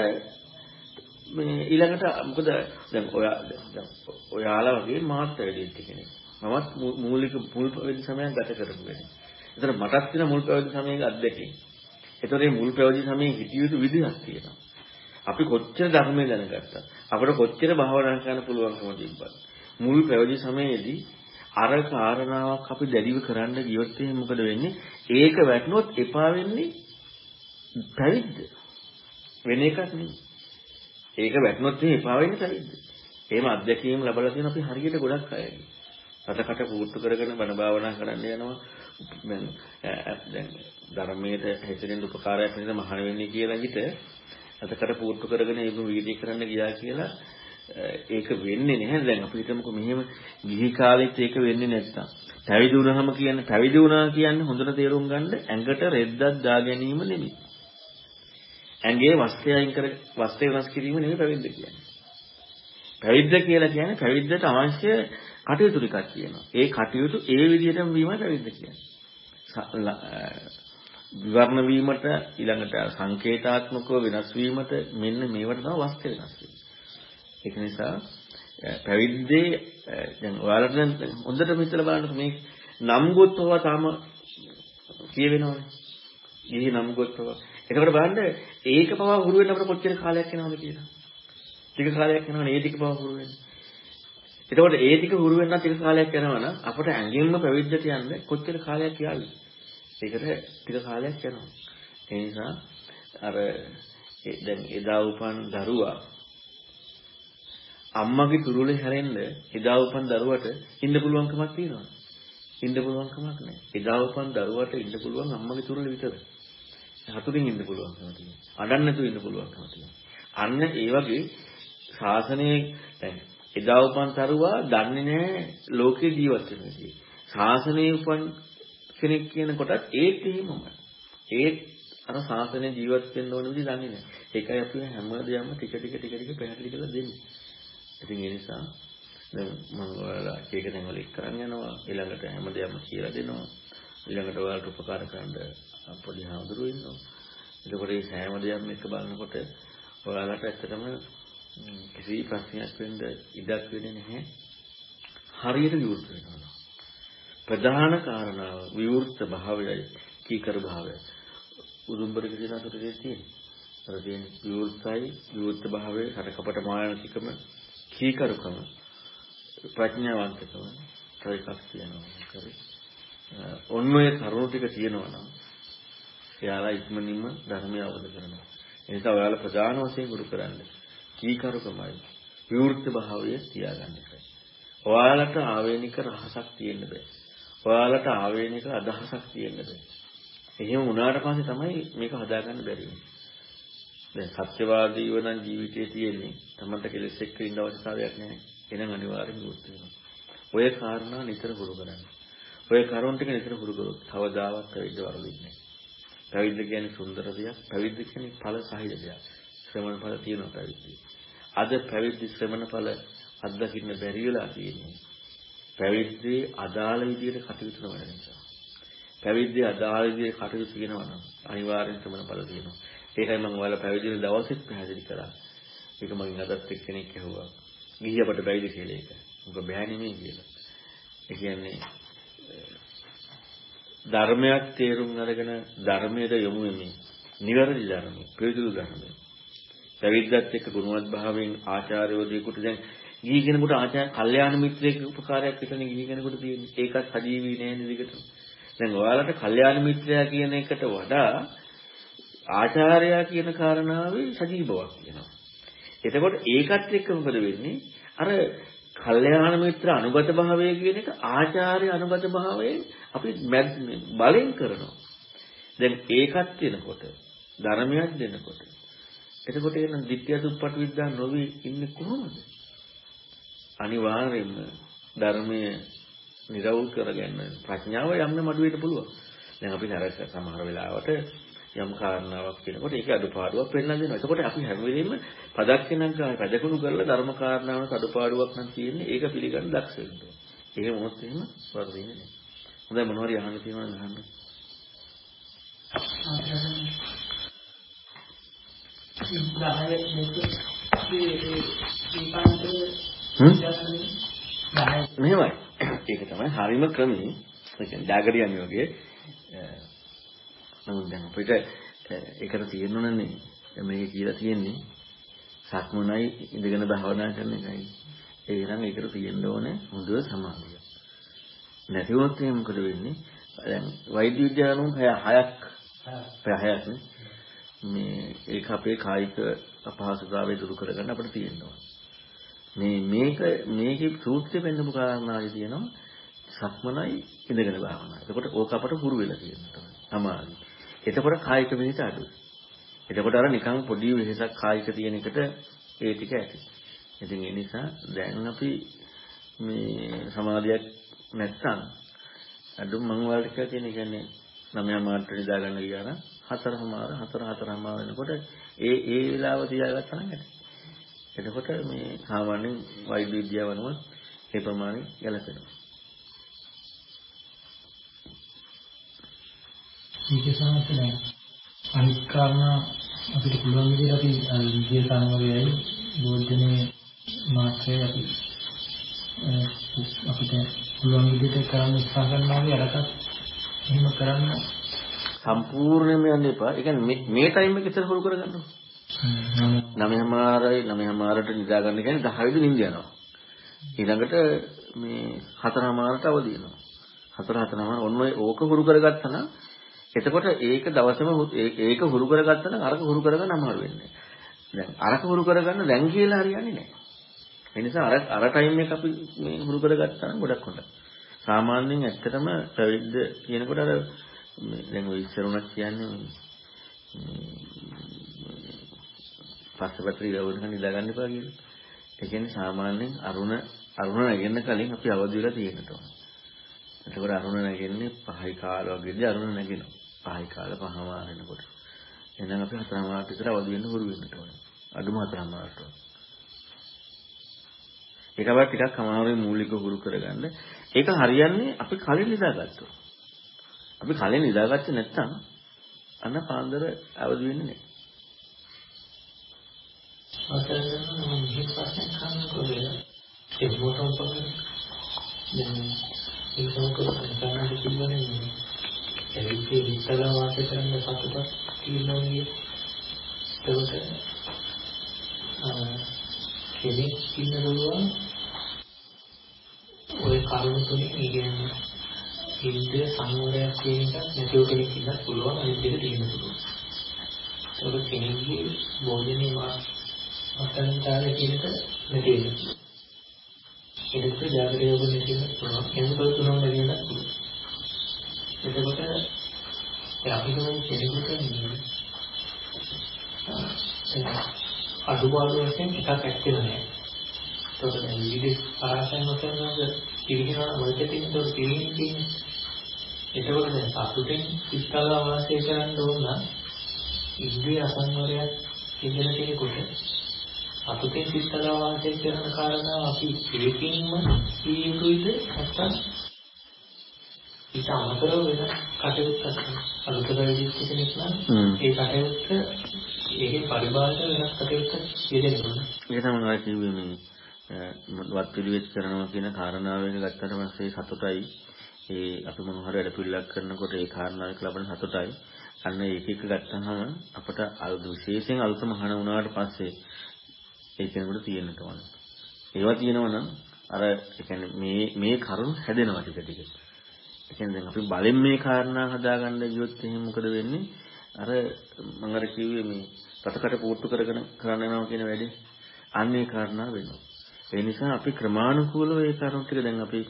මේ ඊළඟට මොකද දැන් ඔයා දැන් ඔයාලා වගේ මාත් වැඩිච්ච කෙනෙක්. මමත් මූලික මුල් පරිදි සමයක් ගත කරපු කෙනෙක්. එතන මටත් තියෙන මුල් පැවිදි සමයේ අත්දැකීම්. ඒතකොට මේ මුල් පැවිදි සමයේ හිටිය යුතු විදිහක් තියෙනවා. අපි කොච්චර ධර්මය දැනගත්තත් අපිට කොච්චර භාවනා කරන්න පුළුවන්කම තිබ්බත් මුල් පැවිදි සමයේදී අර කාරණාවක් අපි දැඩිව කරන්න ගියොත් එහෙනම් මොකද වෙන්නේ? ඒක වැටුනොත් එපා වෙන්නේ පැවිද්ද. වෙන එකක් නෙමෙයි. ඒක වැටුනොත් එහෙනම් එපා වෙන්නේ පැවිද්ද. එහෙම අත්දැකීම් ලැබලා තියෙන අපි හරියට ගොඩක් අයගේ. රටකට පුරුදු කරගෙන බණ භාවනා කරන්න යනවා දැන් ධර්මයට හැසිරෙන්න උපකාරයක් වෙන මහාන වෙන්නේ කියලා හිත අතකට පුරුදු කරගෙන ඒක වීඩියෝ කරන්න ගියා කියලා ඒක වෙන්නේ නැහැ. දැන් අපි හිතමුකෝ මෙහෙම ගිහි කාලෙත් ඒක වෙන්නේ නැත්තම්. පැවිදි වුණාම කියන්නේ පැවිදි වුණා කියන්නේ හොඳට තේරුම් ගන්න ඇඟට රෙද්දක් දා ගැනීම නෙමෙයි. ඇඟේ වස්ත්‍රය අයින් කර වස්ත්‍රය වෙනස් කිරීම නෙමෙයි පැවිද්ද කියන්නේ. පැවිද්ද කියලා කියන්නේ පැවිද්දට අවශ්‍ය කටයුතු ටිකක් කියනවා. ඒ කටයුතු ඒ විදිහටම වීමයි පැවිද්ද කියන්නේ. විවරණ වීමට ඊළඟට සංකේතාත්මකව වෙනස් වීමට මෙන්න මේවට තමයි වස්ත්‍ර වෙනස් වෙන්නේ. ඒක නිසා පැවිද්දේ දැන් ඔයාලට දැන් හොඳට හිතලා බලන්න මේ නම් ගොත්වව තාම කියවෙනවනේ. ගිහි නම් ගොත්වව. එතකොට බලන්න ඒක පවා හුරු වෙන්න අපිට කොච්චර කාලයක් යනවද කියලා. ටික කාලයක් යනවනේ ඒ ටික පවා හුරු වෙන්න. එතකොට ඒ ටික හුරු වෙන්න ටික කාලයක් යනවනම් අපට ඇඟින්ම පැවිද්දට යන්න කොච්චර කාලයක් යාවි? ඒකට ටික කාලයක් යනවා. ඒ නිසා අර දැන් එදා උපන් දරුවා අම්මගේ තුරුලේ හැරෙන්න එදා උපන් දරුවට ඉන්න පුළුවන් කමක් තියෙනවද? ඉන්න පුළුවන් කමක් නැහැ. එදා උපන් දරුවට ඉන්න පුළුවන් අම්මගේ තුරුලේ විතරයි. හතුරින් ඉන්න පුළුවන්කම තියෙනවා. අඬන්න නැතුව ඉන්න පුළුවන්කම තියෙනවා. අන්න ඒ වගේ ශාසනයේ දැන් එදා උපන් තරුවා දන්නේ නැහැ ලෝකේ ජීවත් වෙන විදිහ. ශාසනයේ උපන් කෙනෙක් කියන කොටත් ඒත් එහෙමමයි. ඒත් අර ශාසනයේ ජීවත් වෙන්න ඕන විදිහ දන්නේ නැහැ. ඒකයි අපි හැම දෙයක්ම ටික ටික ටික ටික පැහැදිලි කරලා දෙන්නේ. ඉතින් ඒ නිසා දැන් මම ඔයාලා ඒක දැන් වල කරන් යනවා. ඊළඟට හැම දෙයක්ම කියලා දෙනවා. ඊළඟට ඔයාලට උපකාර කරන්න පොඩි හාමුදුරුවෝ ඉන්නවා. එතකොට මේ සෑම දෙයක්ම එක බලනකොට ඔයාලට ඇත්තටම කිසි ප්‍රශ්නයක් වෙන්න ඉඩක් වෙන්නේ නැහැ. හරියට විවෘත වෙනවා. ප්‍රධාන කාරණාව විවෘත භාවයයි කීකර භාවය. උදුම්බර කියන අතරේ තියෙන්නේ. අර තියෙන විවෘතයි විවෘත භාවයේ හරකපට මානසිකම කීකරුකම ප්‍රඥාවන්තකම තව එකක් තියෙනවා කරේ. ඔන්න ඔය කරුණු ටික තියෙනවා නම් එයාලා ඉක්මනින්ම ධර්මය අවබෝධ කරනවා. ඒ නිසා ඔයාලා ප්‍රධාන වශයෙන් ගුරු කරන්න කීකරුකමයි විවෘත භාවය තියාගන්න එකයි. ඔයාලට ආවේනික රහසක් තියෙන්න බෑ. ඔයාලට ආවේනික අදහසක් තියෙන්න බෑ. එහෙම වුණාට පස්සේ තමයි මේක හදාගන්න බැරි වෙන්නේ. දැන් සත්‍යවාදීව නම් ජීවිතයේ තියෙන්නේ තමන්ට කෙලෙස් එක්ක ඉන්න අවශ්‍යතාවයක් නැහැ. එහෙනම් අනිවාර්යෙන් විවෘත වෙනවා. ඔය කාරණා නිතර හුරු කරන්න. ඔය කරුණ ටික නිතර හුරු කරොත් කවදාවත් පැවිද්ද වරදින්නේ නැහැ. පැවිද්ද කියන්නේ සුන්දර දෙයක්. පැවිද්ද කියන්නේ ඵල සහිත දෙයක්. ශ්‍රමණ ඵල තියෙනවා පැවිද්දේ. අද පැවිදි ශ්‍රමණ ඵල අත්දකින්න බැරි වෙලා තියෙන්නේ. පැවිද්දේ අදාළ විදියට කටයුතු කරන නිසා. පැවිද්දේ අදාළ විදියට කටයුතු කරනවා නම් අනිවාර්යෙන් ශ්‍රමණ ඵල තියෙනවා. ඒකයි මම ඔයාලා පැවිදි වෙන දවසෙත් පැහැදිලි කරා. ඒක මගෙන් අදත් එක්කෙනෙක් ඇහුවා. ගිහි අපට බැයිද කියලා ඒක. මොකද බෑ නෙමෙයි කියලා. ඒ කියන්නේ ධර්මයක් තේරුම් අරගෙන ධර්මයට යොමු වෙමින් නිවැරදි ධර්මය, පිළිතුරු ධර්මය. පැවිද්දත් එක්ක ගුණවත් භාවයෙන් ආචාර්යවදීකට දැන් ගිහි කෙනෙකුට ආචාර්ය කල්යාණ මිත්‍රයෙක් උපකාරයක් විතරනේ ගිහි කෙනෙකුට තියෙන්නේ. ඒකත් සජීවී නෑනේ දිගටම. දැන් ඔයාලට කල්යාණ මිත්‍රයා කියන එකට වඩා ආචාර්යයා කියන කාරණාවේ සජීව බවක් තියෙනවා. එතකොට ඒකත් එක්ක මොකද වෙන්නේ? අර කල්යාණ මිත්‍ර අනුගත භාවය කියන එක ආචාර්ය අනුගත භාවයෙන් අපි බලෙන් කරනවා. දැන් ඒකත් වෙනකොට ධර්මයක් දෙනකොට එතකොට එන ditthya duppatu විද්‍යා නොවි ඉන්නේ කොහොමද? අනිවාර්යයෙන්ම ධර්මයේ නිරවුල් කරගන්න ප්‍රඥාව යන්න මඩු වෙන්න පුළුවන්. දැන් අපි හර සමහර වෙලාවට යම් කාරණාවක් කියනකොට ඒක අඩුපාඩුවක් පෙන්ලා දෙනවා. එතකොට අපි හැම වෙලෙම පදක්කෙනක් ගන්න පදකුණු කරලා ධර්ම කාරණාවක අඩුපාඩුවක් නම් තියෙන්නේ ඒක පිළිගන්න දක්ෂ වෙන්න ඕනේ. එහෙම වුණොත් එහෙම වර්ධින්නේ නැහැ. හොඳයි මොනවද අහන්න තියෙනවද අහන්න. මෙහෙමයි. ඒක තමයි හරිම ක්‍රමී. ඒ කියන්නේ ඩාගරියන් වගේ නමුත් දැන් අපිට ඒකට තියෙනුනේ මේක කියලා තියෙන්නේ සක්මනයි ඉඳගෙන භාවනා කරන එකයි. ඒ නම් ඒකට තියෙන්න ඕනේ හොඳ සමාධිය. නැති වුණොත් එහෙනම් මොකද වෙන්නේ? දැන් වෛද්‍ය විද්‍යාවනුන් 6ක් 6ක් නේ. මේ ඒක අපේ කායික අපහසුතාවය දුරු කරගන්න අපිට තියෙනවා. මේ මේක මේකේ සූත්‍රය වෙන්නම කාරණාවයි තියෙනවා සක්මනයි ඉඳගෙන භාවනා. එතකොට ඕක අපට හුරු වෙලා තියෙනවා තමයි. සමාධිය. එතකොට කායික විදිහට අඩුයි. එතකොට අර නිකන් පොඩි වෙහසක් කායික තියෙන එකට ඒ ටික ඇති. ඉතින් ඒ නිසා දැන් අපි මේ සමාධියක් නැත්තම් අඩු මං වලට තියෙන කියන්නේ නමයා මාත්‍ර නිදා ගන්න ගියා නම් හතරමාර හතර හතරමාර වෙනකොට ඒ ඒ වෙලාව තියාගත්තා නම් ඇති. එතකොට මේ සාමාන්‍යයෙන් වෛද්‍ය විද්‍යාව අනුව ඒ ප්‍රමාණය ගැලපෙනවා. මේක සමහරවිට අනිත් කාරණා අපිට පුළුවන් විදිහට අපි විද්‍ය සංවරයයි බෝධනේ මාත්‍රේ අපි අපිට පුළුවන් විදිහට කරන්න උත්සාහ කරනවා වගේ අරකට එහෙම කරන්න සම්පූර්ණයෙන්ම යන්න එපා. ඒ කියන්නේ මේ ටයිම් එක ඉතර හුරු කරගන්න ඕනේ. නවයමාරයි නවයමාරට නිදා ගන්න කියන්නේ 10 වෙනි නිින්ද යනවා. ඊළඟට මේ හතරමාරට අවදි වෙනවා. හතර හතරමාර ඔන්න ඔය ඕක හුරු කරගත්තා නම් එතකොට ඒක දවසම ඒක හුරු කරගත්තා නම් අරක හුරු කරගන්න අමාරු වෙන්නේ. දැන් අරක හුරු කරගන්න දැන් කියලා හරියන්නේ නැහැ. ඒ නිසා අර අර ටයිම් එක අපි මේ හුරු කරගත්තා නම් ගොඩක් හොඳයි. සාමාන්‍යයෙන් ඇත්තටම ප්‍රවිද්ද කියනකොට අර දැන් ඔය ඉස්සරුණක් කියන්නේ පස්සපත්‍රි ගවනක නිදාගන්න එපා කියලා. ඒ කියන්නේ සාමාන්‍යයෙන් අරුණ අරුණ නැගෙන්න කලින් අපි අවදි වෙලා තියෙන්න ඕන. එතකොට අරුණ නැගෙන්නේ පහයි කාල වගේදී අරුණ නැගෙනවා. පහයි කාල පහම ආරෙනකොට. එහෙනම් අපි හතරම මාට විතර අවදි වෙන්න හුරු වෙන්න ඕනේ. අඩුම හතරම මාට. ඒකවත් ටිකක් අමාරුයි මූලික හුරු කරගන්න. ඒක හරියන්නේ අපි කලින් නිදාගත්තොත්. අපි කලින් නිදාගත්තේ නැත්නම් අන්න පාන්දර අවදි වෙන්නේ නැහැ. අතන මම මේ ප්‍රශ්න අහන්නකොට ඒ මොකක්ද පොතේ දැන් ඒක මොකක්ද කරන්න කිව්වනේ එවිටේ විතර වාසය කරන්න සතුටක් තියෙනවා නේද ඒකට කෙනෙක් ඉන්න පුළුවන් ඔය කරුණු තුනේ කියන්නේ ඉන්ද්‍රිය සංවරයක් කියන එකක් නැතිව කෙනෙක් ඉන්නත් පුළුවන් අනිත් එක තියෙන්න පුළුවන් ඒක කෙනෙක්ගේ භෝජනේ මාස් අත්‍යන්තය කියන එක නැති වෙනවා. ඒක ජාගරය යෝග නැති වෙනවා. කෙනෙකුට තුනම වෙන්නත් පුළුවන්. එතකොට අපිට කෙනෙකුට අඩුපාඩු වශයෙන් එකක් ඇත්තේ නැහැ. ඒකට දැන් විවිධ පරාසයන් වශයෙන් පිළිහිනා වලට තියෙන දොර පිළිහින් තියෙන. එතකොට දැන් සතුටෙන් සිත්කල වාසය කරන්න ඕන නම් ඉන්ද්‍රිය අසංවරයක් ඉඳලා කෙනෙකුට අතුතෙන් සිත්තලා වාසය කරන කාරණා අපි ඒකින්ම ජීවිතෙද නැත්තම් ඊට අමතරව වෙන කටයුත්තක් අලුත වෙදිච්ච කෙනෙක් නම් ඒ කටයුත්ත ඒකේ පරිබාහිර වෙනස් කටයුත්තක් යෙදෙන්න ඒක තමයි මම කිව්වේ මේ වත් පිළිවෙත් කරනවා කියන කාරණාව එක ගත්තට පස්සේ සතුටයි ඒ අපි මොන හරි වැඩ පිළිලක් කරනකොට ඒ කාරණාවක ලබන සතුටයි අන්න ඒක එක ගත්තහම අපට අලුත් විශේෂයෙන් අලුත මහාන වුණාට පස්සේ ඒ කෙනෙකුට තියෙන්න ඕන. ඒවා තියෙනවා නම් අර ඒ කියන්නේ මේ මේ කරුණ හැදෙනවා ටික ටික. ඒ කියන්නේ දැන් අපි බලෙන් මේ කාරණා හදාගන්න ගියොත් එහෙනම් මොකද වෙන්නේ? අර මම අර කිව්වේ මේ රටකට පූර්තු කරගෙන කරන්න යනවා කියන වැඩේ අන්නේ කාරණා වෙනවා. ඒ නිසා අපි ක්‍රමානුකූලව ඒ කරුණ ටික දැන් අපි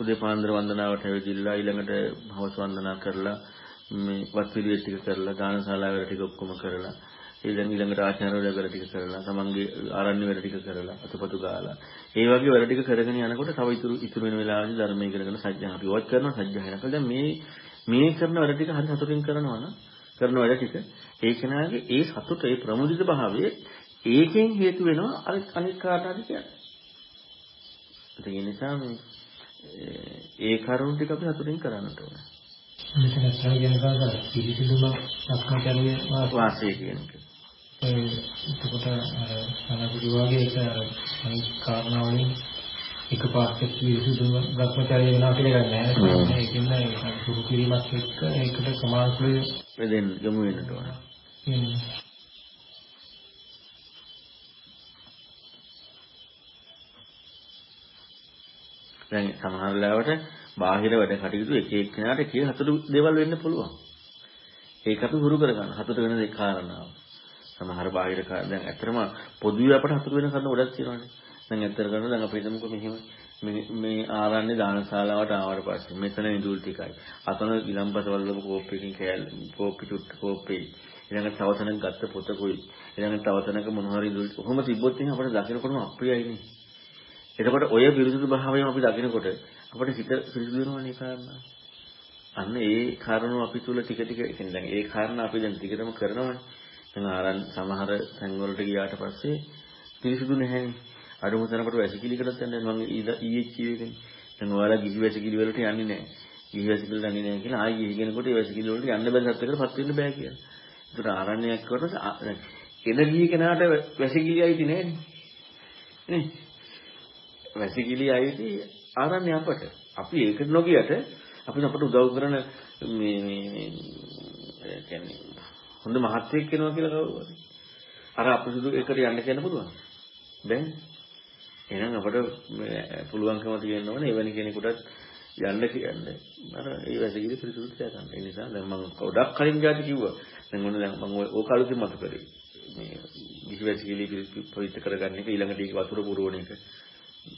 උදේ පාන්දර වන්දනාවට ඇවිදිලා ඊළඟට හවස වන්දනා කරලා මේ වත් පිළිවෙත් ටික කරලා දානශාලාවල ටික ඔක්කොම කරලා ඊළඟ ඊළඟට ආචාර්ය වැඩ ටික කරලා තමන්ගේ ආරණ්‍ය වැඩ ටික කරලා අතපතු ගාලා. ඒ වගේ වැඩ ටික කරගෙන යනකොට තව ඉතුරු ඉතුරු වෙන වෙලාවදී ධර්මයේ කරගෙන සත්‍යන අපි වත් කරනවා සත්‍යයනකල් දැන් මේ මේ කරන වැඩ ටික හරි සතුටින් කරනවා නම් කරන වැඩ ටික ඒ කෙනාගේ ඒ සතුට ඒ ප්‍රමුදිත භාවය ඒකෙන් හේතු වෙනවා අර අනිත් කාරණාද කියන්නේ ඒ නිසා මේ ඒ කරුණු ටික අපි සතුටින් කරන්නට ඕනේ. මෙතන සායන කාදා පිළිසිදුම සක්කාචාරයේ වාසය කියන එක. එතකොට අනගුරු වගේ ඒක අනිත් කාරණාවලින් එකපාරට පිළිසිදුම භ්‍රමචාරය වෙනවා කියලා ගන්න නැහැ. ඒකෙන් ඒක සුරු කිරීමක් එක්ක ඒකට සමාන්තරව වෙදෙන් යොමු වෙන්නට ඕන. දැන් සමහර වෙලාවට බාහිර වැඩ කටයුතු එක එක්කෙනාට එක හතර දේවල් වෙන්න පුළුවන්. ඒක අපි හුරු කරගන්න. හතර වෙන දේ කාරණාව. සමහර බාහිර දැන් ඇත්තටම පොදුවේ අපට හතර වෙන කරුණු ගොඩක් තියෙනවානේ. දැන් ඇත්තට කරන දැන් අපි හිතමුකෝ මෙහෙම මේ මේ ආරණ්‍ය දානශාලාවට ආවට පස්සේ මෙතන ඉඳුල් ටිකයි. අතන විලම්පතවල කෝප්පකින් කෑල් කෝප්පි චුට්ට කෝප්පි ඊළඟට තව තැනක ගත්ත පොතකුයි ඊළඟට තව තැනක මොනවා හරි කොහොම තිබ්බොත් එහෙනම් අපිට දකිනකොටම අප්‍රියයිනේ. එතකොට ඔය පිරිසුදු භාවයම අපි දකිනකොට අපිට හිත පිරිසුදු වෙනවනේ කාරණා. අන්න ඒ කාරණා අපි තුල ටික ටික ඉතින් දැන් ඒ කාරණා අපි දැන් ටිකටම කරනවනේ. දැන් ආරන් සමහර තැන් වලට ගියාට පස්සේ පිරිසුදු නැහැනේ. අඩුම තරමට වැසිකිලිකටත් යන්නේ මම ඊයේ කියවේකනේ. දැන් ඔයාලා ගිහි වැසිකිලි වලට යන්නේ නැහැ. ගිහි වැසිකිලි යන්නේ නැහැ කියලා ආයෙ ගිහි කෙනෙකුට ඒ වැසිකිලි වලට යන්න බැරි සත්‍යයකට පත් වෙන්න බෑ කියලා. ඒකට ආරණ්‍යයක් කරනකොට එන ගිහි කෙනාට වැසිකිලි අයිති නෑනේ. නේ? වැසිකිලි අයිති ආරණ්‍ය අපට. අපි ඒක නොගියට අපි අපට උදව් කරන මේ මේ කියන්නේ හොඳ මහත්යෙක් වෙනවා කියලා කවුරුහරි. අර අපිට ඒකට යන්න කියන්න පුළුවන්. දැන් එහෙනම් අපට පුළුවන්කම තියෙන්න ඕනේ එවැනි කෙනෙකුටත් යන්න කියන්නේ. අර ඒ වැසිකිලි පිරිසුදු තියාගන්න. ඒ නිසා දැන් මම ගොඩක් කලින් ගාති කිව්වා. දැන් ඔන්න දැන් මම ඕක අලුතින් මතක කරේ. මේ කිසි වැසිකිලි පවිත්‍ර කරගන්න එක ඊළඟට ඒක වතුර පුරවන එක.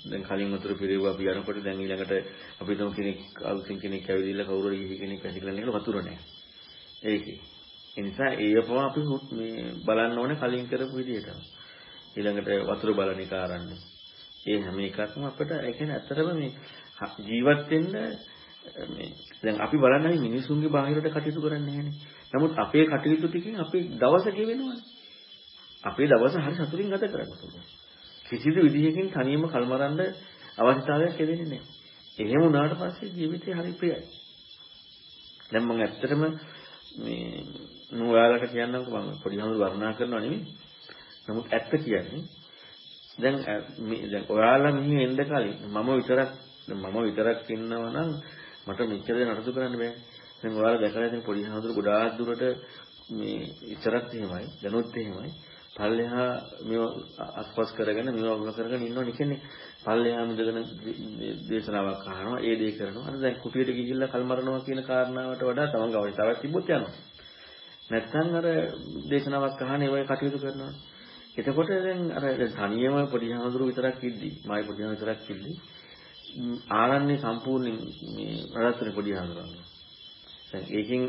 දැන් කලින් වතුර පිරෙව්වා අපි යනකොට දැන් ඊළඟට අපි හිතමු කෙනෙක් අලුතින් කෙනෙක් ඇවිදilla කවුරු හරි ගිහි කෙනෙක් වැසිකිලන්න කියලා වතුර නැහැ. ඒකේ. ඒ නිසා ඒවම අපි මේ බලන්න ඕනේ කලින් කරපු විදිහට. ඊළඟට වතුර බලන එක ආරන්නේ. ඒ හැම එකක්ම අපිට ඒ කියන්නේ ඇත්තටම මේ ජීවත් වෙන්න මේ දැන් අපි බලන්නේ මිනිසුන්ගේ බාහිරට කටයුතු කරන්නේ නැහැනේ. නමුත් අපේ කටයුතු ටිකෙන් අපේ දවස ගෙවෙනවනේ. අපේ දවස හරි සතුටින් ගත කරන්න පුළුවන්. කිසිදු විදිහකින් තනියම කල්මරන්න අවශ්‍යතාවයක් ලැබෙන්නේ නැහැ. එහෙම වුණාට පස්සේ ජීවිතේ හරි ප්‍රියයි. දැන් මම ඇත්තටම මේ නෝයාලට කියන්නම්කෝ මම පොඩි හමුදු වර්ණනා කරනවා නෙමෙයි. නමුත් ඇත්ත කියන්නේ දැන් දැන් ඔයාලා මෙහි එන්න කලින් මම විතරක් මම විතරක් ඉන්නවා නම් මට මෙච්චර දේ නඩත්තු කරන්න බෑ. දැන් ඔයාලා දැකලා ඉතින් පොඩි හඳුරු ගොඩාක් දුරට මේ ඉතරත් එහෙමයි දැනුත් එහෙමයි. පල්ලෙහා මේව අස්පස් කරගෙන මේව අවුල කරගෙන ඉන්නවනේ කියන්නේ පල්ලෙහා මිදගෙන දේශනාවක් අහනවා ඒ දේ කරනවා. අර දැන් කුටියට ගිහිල්ලා කල් මරනවා කියන කාරණාවට වඩා තමන් අවශ්‍යතාවයක් තිබ්බොත් යනවා. නැත්නම් අර දේශනාවක් අහන්නේ ඔය කටයුතු කරනවා. එතකොට දැන් අර තනියම පොඩි හඳුරු විතරක් ඉද්දි මායි පොඩි හඳුරු විතරක් ඉද්දි ආරන්නේ සම්පූර්ණයෙන් මේ රටතර පොඩි හඳුරනවා. දැන් ඒකෙන්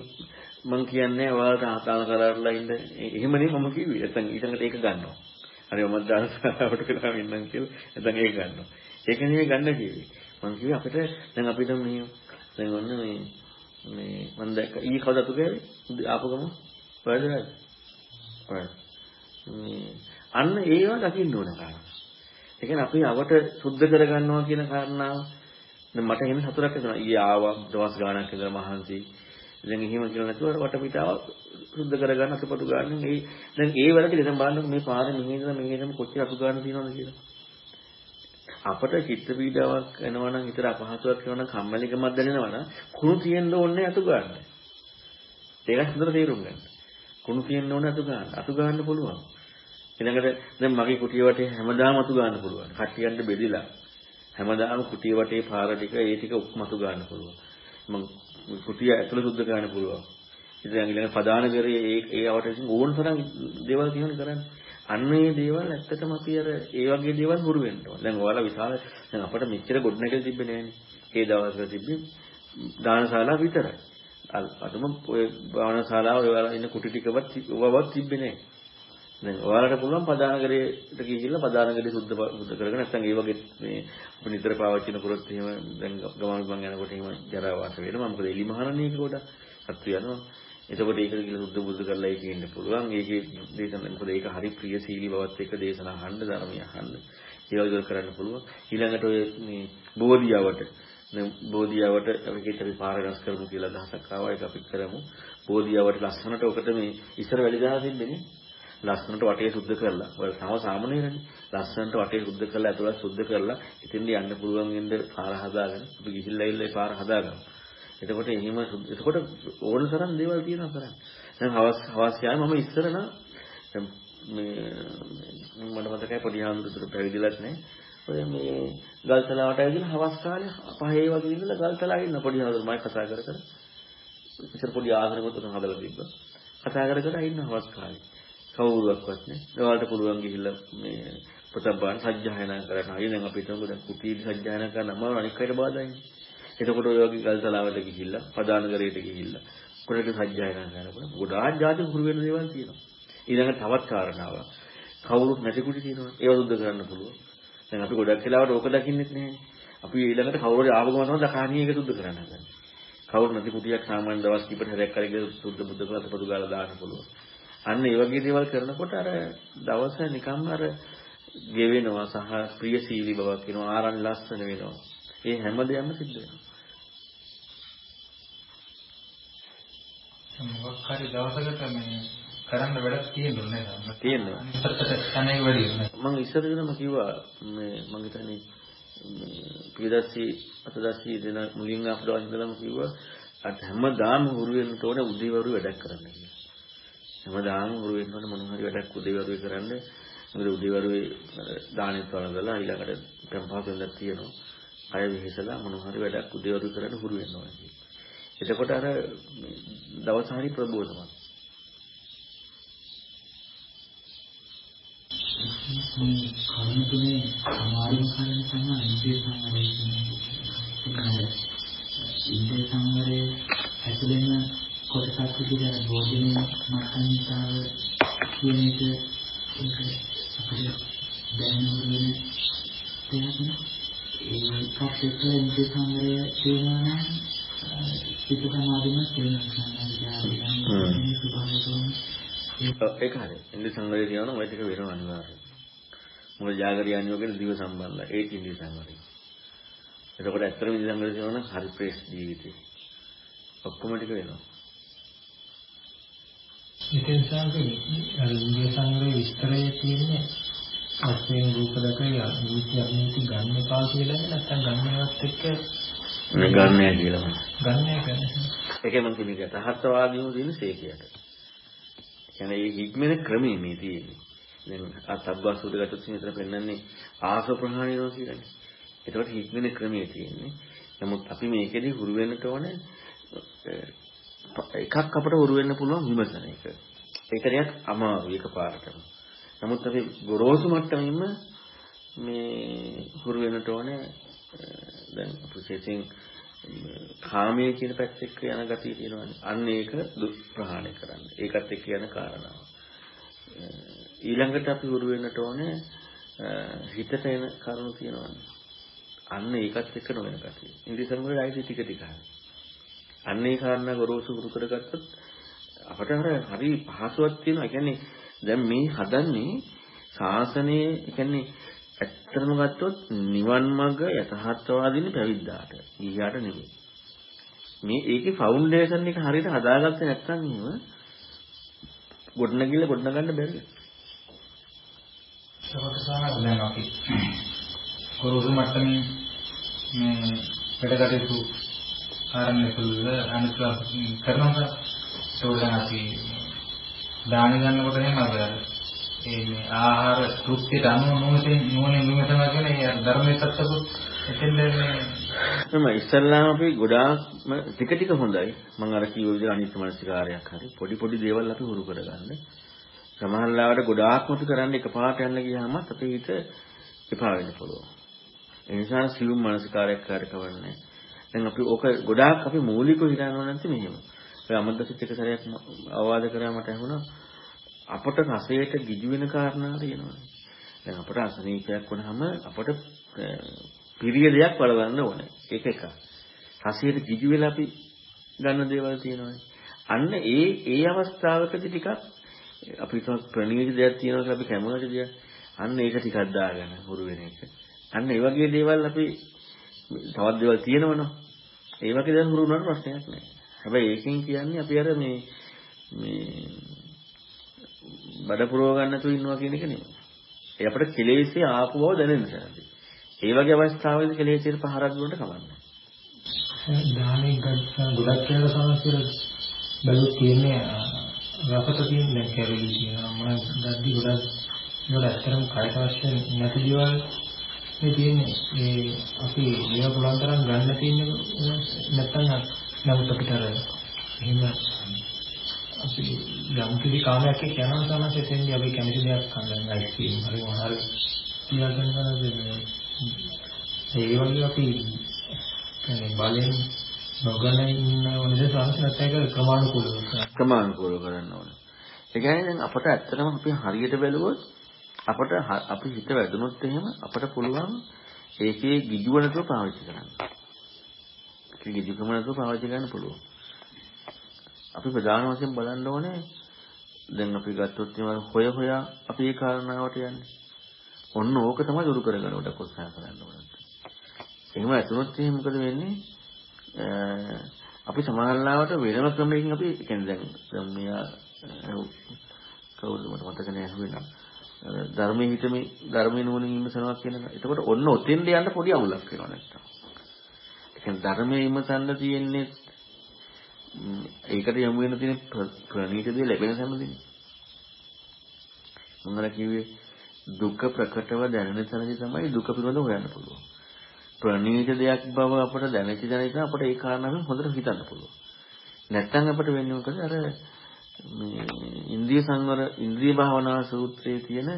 මම කියන්නේ ඔයාලට ආතාල කරලා ඉන්න එහෙමනේ මම කිව්වේ. නැත්නම් ඊටඟට ඒක ගන්නවා. හරි මම දානසාවට කරලා ඉන්නම් කියලා. නැත්නම් ඒක ගන්නවා. ඒක නෙමෙයි ගන්න කිව්වේ. මම කිව්වේ අපිට දැන් අපිට මේ දැන් ඔන්න මේ මේ මම දැක්ක ඊ කවදාද තුකේ ආපු ගම වැරදිද? මේ අන්න ඒවා දකින්න ඕන කාරණා. ඒ කියන්නේ අපි අවට සුද්ධ කරගන්නවා කියන කාරණාව දැන් මට එහෙම සතුටක් හිතෙනවා. ඊයේ ආවා දවස් ගාණක් ඉඳලා මහන්සි. දැන් එහෙම කියලා නැතුව වටපිටාව සුද්ධ කරගන්න අතපතු ගන්න. ඒ දැන් ඒ වලදී දැන් බලන්න මේ පාරේ මෙහි ඉඳලා මෙහි ඉඳන් කොච්චර අතු ගන්න තියෙනවද කියලා. අපට චිත්ත පීඩාවක් එනවා නම් හිතට අපහසුයක් වෙනවා නම් කම්මැලිකමක් දැනෙනවා නම් කුණු තියෙන්න ඕනේ අතු ගන්න. ඒක හොඳට තේරුම් ගන්න. කුණු තියෙන්න ඕනේ අතු ගන්න. අතු ගන්න පුළුවන්. ඊළඟට දැන් මගේ කුටිය වටේ හැමදාම අතු ගන්න පුළුවන්. කට්ටියන්ට බෙදිලා හැමදාම කුටිය වටේ පාර ටික ඒ ටික උක්මතු ගන්න පුළුවන්. මම කුටිය ඇතුළ සුද්ධ කරන්න පුළුවන්. ඉතින් ඊළඟ ප්‍රධාන කරේ ඒ ඒවට ඉතින් ඕන තරම් දේවල් තියෙනවා කරන්න. අන්න ඒ දේවල් ඇත්තටම අපි අර ඒ වගේ දේවල් හුරු වෙන්න ඕන. දැන් ඔයාලා විශාල දැන් අපිට මෙච්චර ගොඩනැගිලි තිබ්බේ නෑනේ. ඒ දවස්වල තිබ්බේ දානශාලා විතරයි. අදම ඔය භාවනාශාලාව ඔයාලා ඉන්න කුටි ටිකවත් ඔවවත් තිබ්බේ නෑ. දැන් ඔයාලට පුළුවන් පදානගරයට ගිහිල්ලා පදානගරේ සුද්ධ සුද්ධ කරගෙන නැත්නම් ඒ වගේ මේ අපි නිතර පාවිච්චි කරනකොට එහෙම දැන් ගමන් ගමන් යනකොට එහෙම ජරා වාස වෙනවා. මොකද එලි මහරණේ කොට සත්තු යනවා. එතකොට ඒක කියලා සුද්ධ බුද්ධ කරලා ඒක ඉන්න පුළුවන්. ඒකේ දේශන මොකද ඒක හරි ප්‍රියශීලී බවත් එක්ක දේශනා අහන්න ධර්මය අහන්න. ඒ වගේ කරන්න පුළුවන්. ඊළඟට ඔය මේ බෝධියවට මේ බෝධියවට අපි කිව්වට අපි පාර රස කරමු කියලා අදහසක් ආවා ඒක අපි කරමු බෝධියවට ලස්සනට ඔකට මේ ඉස්සර වැඩි දහස් ඉන්නේ ලස්සනට වටේ සුද්ධ කරලා ඔය තව සාමාන්‍යනේ ලස්සනට වටේ සුද්ධ කරලා ඇතුළත් සුද්ධ කරලා ඉතින්ද යන්න පුළුවන් වෙන්න පාර හදාගෙන අපි ගිහිල්ලා ඉල්ලේ පාර හදාගමු. එතකොට එහෙම එතකොට ඕන තරම් දේවල් තියෙනවා කරන්න. දැන් හවස් හවස් යාම මම ඉස්සර නම් මේ මට මතකයි පොඩි හාමුදුරුවෝ පැවිදිලත් නේ. ඔය මේ ගල්තලාවට ඇවිල්ලා හවස් කාලේ පහේ වගේ ඉඳලා ගල්තලාවේ ඉන්න පොඩි හාමුදුරුවෝ මම කතා කර කර ඉතින් පොඩි ආසනයකට හදලා තිබ්බා. කතා කර කර ඉන්න හවස් කාලේ. කවුරුවක්වත් නේ. ඔයාලට පුළුවන් ගිහිල්ලා මේ පොතක් බලන්න සජ්ජායනා කරන්න. අයිය දැන් අපි හිතමු දැන් කුටීලි සජ්ජායනා කරන්න මම අනික් අයට බාධායිනේ. එතකොට ඔය වගේ ගල්තලාවට ගිහිල්ලා, පදානගරයට ගිහිල්ලා කොරේට සජ්ජායනා කරනකොට ගොඩාක් જાති හුරු වෙන දේවල් තියෙනවා. ඊළඟ තවත් කාරණාවක්. කවුරුත් නැති කුටි තියෙනවා. ඒව සුද්ධ කරන්න පුළුවන්. දැන් අපි ගොඩක් වෙලාවට ඕක දකින්නෙත් නැහැ. අපි ඊළඟට කවුරු හරි ආවගම තමයි දකාණී එක සුද්ධ කරන්න හදන්නේ. කවුරු නැති කුටියක් සාමාන්‍ය දවස් කිහිපට හැරයක් කරගෙන සුද්ධ බුද්ධ කරලා පොදු ගාලා දාන්න පුළුවන්. අන්න ඒ වගේ දේවල් කරනකොට අර දවස නිකම්ම අර ගෙවෙනවා සහ ප්‍රියශීලී බවක් වෙනවා ආරණ ලස්සන වෙනවා. ඒ හැම දෙයක්ම සිද්ධ වෙනවා. මොකක් හරි දවසකට මේ කරන්න වැඩක් තියෙන්නේ නේද? තියෙනවා. තනේ වැඩි. මම ඉස්සරගෙනම කිව්වා මේ මම හිතන්නේ මේ පියදස්සී අතදස්සී දෙන මුලින්ම අපිට ඉඳලම කිව්වා අත් හැමදාම හුරු වෙන්න ඕනේ උදේවරු වැඩක් කරන්න කියලා. හැමදාම හුරු වෙන්න ඕනේ මොන හරි වැඩක් උදේවරුේ කරන්න. මොකද උදේවරුේ දානෙත් වළඳලා ඊළඟට කම්පාස් වෙනක් තියෙනවා. අය විහිසලා මොන හරි වැඩක් උදේවරු කරන්න හුරු වෙන්න ඕනේ. එතකොට අර දවස් හරි ප්‍රබෝධමත්. මේ කර්ම තුනේ අමාරුම කාරණා තමයි ඉන්ද්‍රිය සංවරය කියන්නේ. ඉන්ද්‍රිය සංවරය ඇතුළෙන කොටසක් විදිහට භෝජනයේ මට්ටමිතාව කියන එක ඒක අපිට දැනෙන්න වෙන දෙයක් නේ. ඒකත් එක්ක ඉන්ද්‍රිය සංවරය තියෙනවා නම් සිත සමාධිමත් වෙනවා. ඒක හරි. ඉන්ද්‍රිය සංවරය කියනවා ඔය ටික වෙනවා අනිවාර්යයෙන්. මොකද ජාගරියානියෝ කියන දිව සම්බන්ධයි. ඒක ඉන්ද්‍රිය සංවරය. එතකොට ඇත්තටම ඉන්ද්‍රිය සංවරය කියනවා නම් හරි ප්‍රේස් ජීවිතේ. ඔක්කොම ටික වෙනවා. ඉතින් සංකේ අර ඉන්ද්‍රිය සංවරයේ විස්තරයේ තියෙන්නේ අස්යෙන් රූප දැකලා නිත්‍ය අනිත්‍ය ගන්න එපා කියලා නැත්නම් ගන්නවත් එක්ක මේ ගන්නෑ කියලා. ගන්නෑ කියන්නේ. ඒකෙන් මම කියන්නේ තහත්වාදීව තියෙන සේකයට. කියන්නේ මේ හික්මන ක්‍රමයේ මේ තියෙන්නේ. දැන් අත්බ්බසුද ගත්තොත් මෙතන පෙන්වන්නේ ආස ප්‍රහාණය වෙනවා කියන්නේ. ඒකට හික්මන ක්‍රමයේ තියෙන්නේ. නමුත් අපි මේකෙදි හුරු වෙන්නට ඕනේ එකක් අපට හුරු වෙන්න පුළුවන් විමසන එක. ඒක ටිකක් අමාරුයි එකපාරටම. නමුත් අපි ගොරෝසු මට්ටමින්ම මේ හුරු වෙන්නට ඕනේ දැන් විශේෂයෙන් කාමයේ කියන පැත්ත එක්ක යන ගතිය තියෙනවානේ. අන්න ඒක දුෂ්ප්‍රහාණය කරන්න. ඒකත් එක්ක යන කාරණාව. ඊළඟට අපි හුරු වෙන්නට ඕනේ හිතට එන කරුණු තියෙනවානේ. අන්න ඒකත් එක්ක නොවන ගතිය. ඉංග්‍රීසි වල ආයිත් ටික ටික අන්න ඒ කාරණා ගොරෝසු හුරු කරගත්තොත් අපට අර හරි පහසුවක් තියෙනවා. ඒ කියන්නේ දැන් මේ හදන්නේ ශාසනයේ කියන්නේ ඇත්තම ගත්තොත් නිවන් මඟ යථාර්ථවාදීනේ පැවිද්දාට. ඊයාට නෙමෙයි. මේ ඒකේ ෆවුන්ඩේෂන් එක හරියට හදාගත්තේ නැත්නම් එහෙම ගොඩනගිල්ල ගොඩනගන්න බැහැ. සමහර සාහන දැන් අපි කොරුසු මට්ටමින් මේ වැඩ කටයුතු ආරම්භ කළා අනුසාර කරනවා. ඒකෙන් අපි දාන ගන්නකොට එහෙම අපිට ඒ ආහාර කෘත්‍යයට අනුව නොමෙතෙන් නෝනේ විමසනවා කියන ඒ ධර්මයේ තත්ත්වකුත් එතෙන්ද මම ඉස්සල්ලාම අපි ගොඩාක්ම ටික ටික හොඳයි මම අර කිව්ව විදිහට අනිත් මානසිකාරයක් හරි පොඩි පොඩි දේවල් අපි හුරු කරගන්න සමහරවිට ගොඩාක්ම අපි කරන්නේ එකපාරට යන්න ගියාම අපේ හිත එපා වෙන්න පුළුවන් ඒ නිසා සියුම් මානසිකාරයක් හරි කවන්නේ දැන් අපි ඕක ගොඩාක් අපි මූලිකව හිතනවා නැත්නම් මෙහෙම ඔය අමද්දසිට එක සැරයක් අවවාද කරා මට ඇහුණා අපට රසයට ගිජු වෙන කාරණා තියෙනවා. දැන් අපට අසනීපයක් වුණාම අපට පිරිය දෙයක් බලවන්න ඕනේ. ඒක එක. රසයට ගිජු වෙලා අපි ගන්න දේවල් තියෙනවානේ. අන්න ඒ ඒ අවස්ථාවකදී ටිකක් අපි තව ප්‍රණීත දෙයක් තියෙනවා කියලා අපි කැමති දෙයක්. අන්න ඒක ටිකක් දාගෙන හුරු වෙන එක. අන්න ඒ වගේ දේවල් අපි තවත් දේවල් තියෙනවනේ. ඒ වගේ දේවල් හුරු වුණාට ප්‍රශ්නයක් නැහැ. හැබැයි ඒකෙන් කියන්නේ අපි අර මේ මේ බඩ පුරව ගන්න තු ඉන්නවා කියන එක නෙමෙයි. ඒ අපිට කෙලෙසේ ආපු බව දැනෙන්න සෑදී. ඒ වගේ අවස්ථාවලදී කෙලෙසේට පහරක් දුන්නට කමන්නේ. දානෙ ගන්න ගොඩක් කියලා සමස්තර බැලුත් කියන්නේ රසට තියෙන දැන් කැරලි කියනවා මම ගද්දි ගොඩක් ඒවල ඇත්තටම කායික අවශ්‍ය නැති දේවල් මේ තියෙන්නේ. ඒ අපි මේව පුළුවන් තරම් ගන්න තියෙන නැත්නම් නමුත් අපිට අර එහෙම අපි යම් කිසි කාමයක් එක්ක යනවා තමයි එතෙන්දී අපි කැමති දෙයක් ගන්න අයිස්ක්‍රීම් හරි මොනවා හරි කියලා කරනවා ඒ වගේ අපි බලෙන් නොගන ඉන්න ඕනද සංස්කෘත එක ක්‍රමානුකූලව ක්‍රමානුකූලව කරන්න ඕනේ. ඒ කියන්නේ දැන් අපට ඇත්තටම අපි හරියට බැලුවොත් අපට අපි හිත වැදුනොත් එහෙම අපට පුළුවන් ඒකේ ගිජුව නැතුව පාවිච්චි කරන්න. ඒක ගිජුකම නැතුව පාවිච්චි කරන්න පුළුවන්. අපි ප්‍රධාන වශයෙන් බලන්න ඕනේ දැන් අපි ගත්තොත් හොය හොයා අපි ඒ කාරණාවට යන්නේ. ඔන්න ඕක තමයි දුරු කරගන්න උඩ උත්සාහ කරන්න ඕනේ. එහෙම ඇතුනොත් එහෙනම් මොකද වෙන්නේ? අපි සමාහල්ලාවට වෙනම ක්‍රමයකින් අපි කියන්නේ දැන් දැන් මෙයා කවුරුද මට මතක නෑ වෙනවා. ධර්මයේ හිතමේ ධර්මයේ නුවණින් ඉමසනවා කියන එක. එතකොට ඔන්න ඔතෙන්ද යන්න පොඩි අවුලක් වෙනවා නැත්තම්. ඒ කියන්නේ ධර්මයේ ඉමසන්න තියෙන්නේ ඒකට යමු වෙන තියෙන ප්‍රණීත දේ ලැබෙන සම්මදිනේ. මම කිව්වේ දුක ප්‍රකටව දැනෙන තැනදී තමයි දුක පිළිබඳව හොයන්න පුළුවන්. ප්‍රණීත දෙයක් බව අපට දැනෙච්ච දැනෙච්ච අපට ඒ කාරණාවෙන් හොඳට හිතන්න පුළුවන්. නැත්තම් අපිට වෙන්නේ මොකද අර මේ ඉන්ද්‍රිය සංවර ඉන්ද්‍රිය භාවනා සූත්‍රයේ තියෙන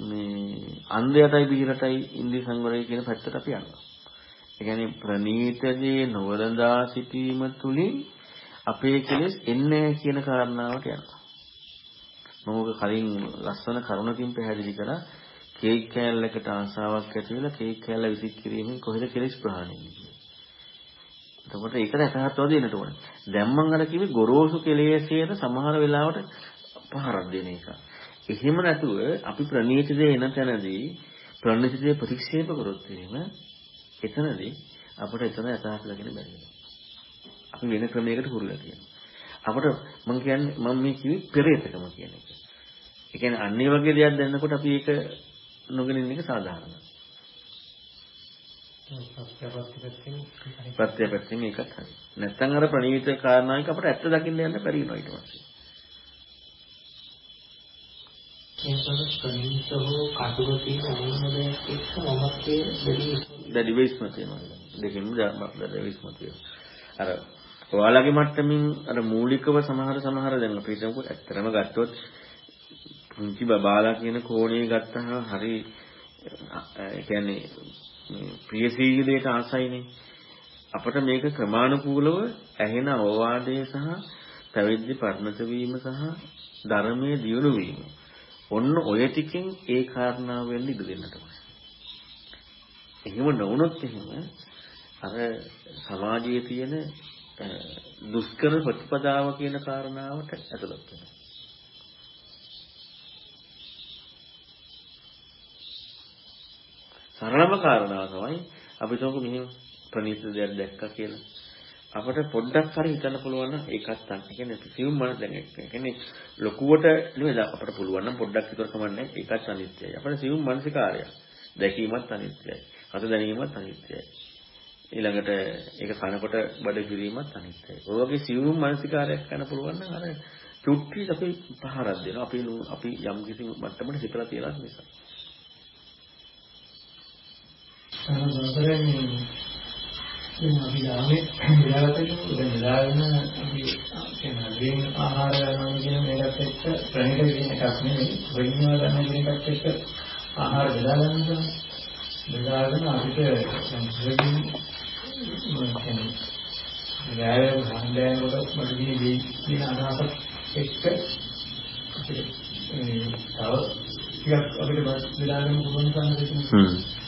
මේ අන්ධයටයි බිහිරටයි ඉන්ද්‍රිය සංවරය කියන පැත්තට අපි යනවා. ඒ කියන්නේ ප්‍රණීතදී නොවලඳා සිටීම තුලින් අපේ කෙලෙස් එන්නේ කියන කාරණාවට යනවා. මම කලින් ලස්සන කරුණකින් පැහැදිලි කරා කේක් කෑල්ලකට ආසාවක් ඇති වෙලා කේක් කෑල්ල විසික් කිරීමෙන් කොහෙද කෙලෙස් ප්‍රහාණය වෙන්නේ. එතකොට ඒකට යථාර්ථවාද දෙන්නට ඕනේ. දැන් මම අර කිව්වේ ගොරෝසු කෙලෙසේට සමහර වෙලාවට පහරක් දෙන එක. එහෙම නැතුව අපි ප්‍රණීත දේ එන තැනදී ප්‍රණීත දේ ප්‍රතික්ෂේප කරොත් එහෙම එතනදී අපිට එතන යථාර්ථ දකින්න බැරි වෙනවා. අපි වෙන ක්‍රමයකට හුරුලා තියෙනවා. අපිට මම කියන්නේ මම මේ කිව්වේ පෙරේතකම කියන එක. ඒ කියන්නේ අන්නේ වගේ දෙයක් දැනනකොට අපි ඒක නොගෙන ඉන්න එක සාධාරණයි. ප්‍රත්‍යපැත්තෙන් ඒකත් හරි. නැත්නම් අර ප්‍රණීත කාරණාවක අපිට ඇත්ත දකින්න යන්න බැරි වෙනවා ඊට පස්සේ. ඒකත් ප්‍රණීත හෝ කටුක තියෙන ඕනම දෙයක් එක්ක මොමත්යේ දැඩි වෙස්ම තියෙනවා. දෙකෙන්ම දැඩි වෙස්ම තියෙනවා. අර ඔයාලගේ මට්ටමින් අර මූලිකව සමහර සමහර දැන් අපි හිතමුකෝ ඇත්තටම ගත්තොත් පුංචි බබාලා කියන කෝණේ ගත්තහම හරි ඒ කියන්නේ ප්‍රියශීලී දෙයට ආසයිනේ. අපට මේක ක්‍රමානුකූලව ඇහෙන අවවාදය සහ පැවිදි පරිණත වීම සහ ධර්මයේ දියුණු වීම. ඔන්න ඔය ටිකෙන් ඒ කාරණාව වෙන්න ඉඩ දෙන්නට ඕනේ. එහෙම නොවුනොත් එහෙම අර සමාජයේ තියෙන දුෂ්කර ප්‍රතිපදාව කියන කාරණාවට ඇතුළත් වෙනවා. සරලම කාරණාව තමයි අපි තෝක මෙහෙම ප්‍රණීත දෙයක් දැක්කා කියලා. අපට පොඩ්ඩක් හරි හිතන්න පුළුවන් නම් ඒකත් අන්න. ඒ කියන්නේ සිවුම් මන දැන් ඒ කියන්නේ ලොකුවට නෙවෙයි අපට පුළුවන් නම් පොඩ්ඩක් විතර කමන්නේ ඒකත් අනිත්‍යයි. අපේ සිවුම් මානසිකාරය. දැකීමත් අනිත්‍යයි. හත දැනීමත් අනිත්‍යයි. ඊළඟට ඒක කනකොට බඩ කිරීමත් අනිත්‍යයි. ඔය වගේ සිවුම් මානසිකාරයක් කරන්න පුළුවන් නම් අර චුට්ටි අපි පහරක් දෙනවා. අපි අපි යම් කිසි මට්ටමකට හිතලා තියලා නිසා. සමහරවිට මේ අපි යාමේ විලාසයක දැන් විලාගෙන අපි කියන දේන ආහාර ගන්නවා කියන මේකත් එක්ක ප්‍රණීත වෙන එකක් නෙවෙයි. වෙන්නවා ගන්න කියන එකත් එක්ක ආහාර බෙදා ගන්නවා. බෙදාගෙන අපිට සංස්කෘතිය මොකක්ද ගෑවෙන හන්දෑන කොට මට මේ දී දින අනාපත් එක්ක අපිට මේ තව ටිකක් අපිට බෙදා ගන්න පුළුවන් සංස්කෘතිය හ්ම්.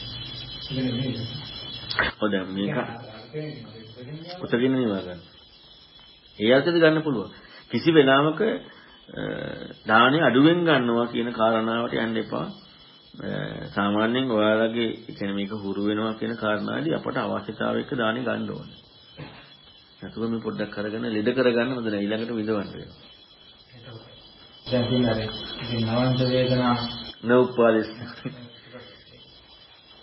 ඔව් දැන් මේක උතගෙන නිවා ගන්න. ඒ අර්ථෙද ගන්න පුළුවන්. කිසි වෙලාවක දාණය අඩුවෙන් ගන්නවා කියන කාරණාවට යන්න එපා. සාමාන්‍යයෙන් ඔයාලගේ කියන්නේ මේක හුරු වෙනවා කියන කාරණාවේදී අපට අවශ්‍යතාවයක දාණය ගන්න ඕනේ. නැතුව මේ පොඩ්ඩක් අරගෙන ලෙඩ කරගන්න හොඳ නැහැ. ඊළඟට විඳවන්න වෙනවා. දැන් තියෙනවා නවන්ත වේදනා නෝපාදිස්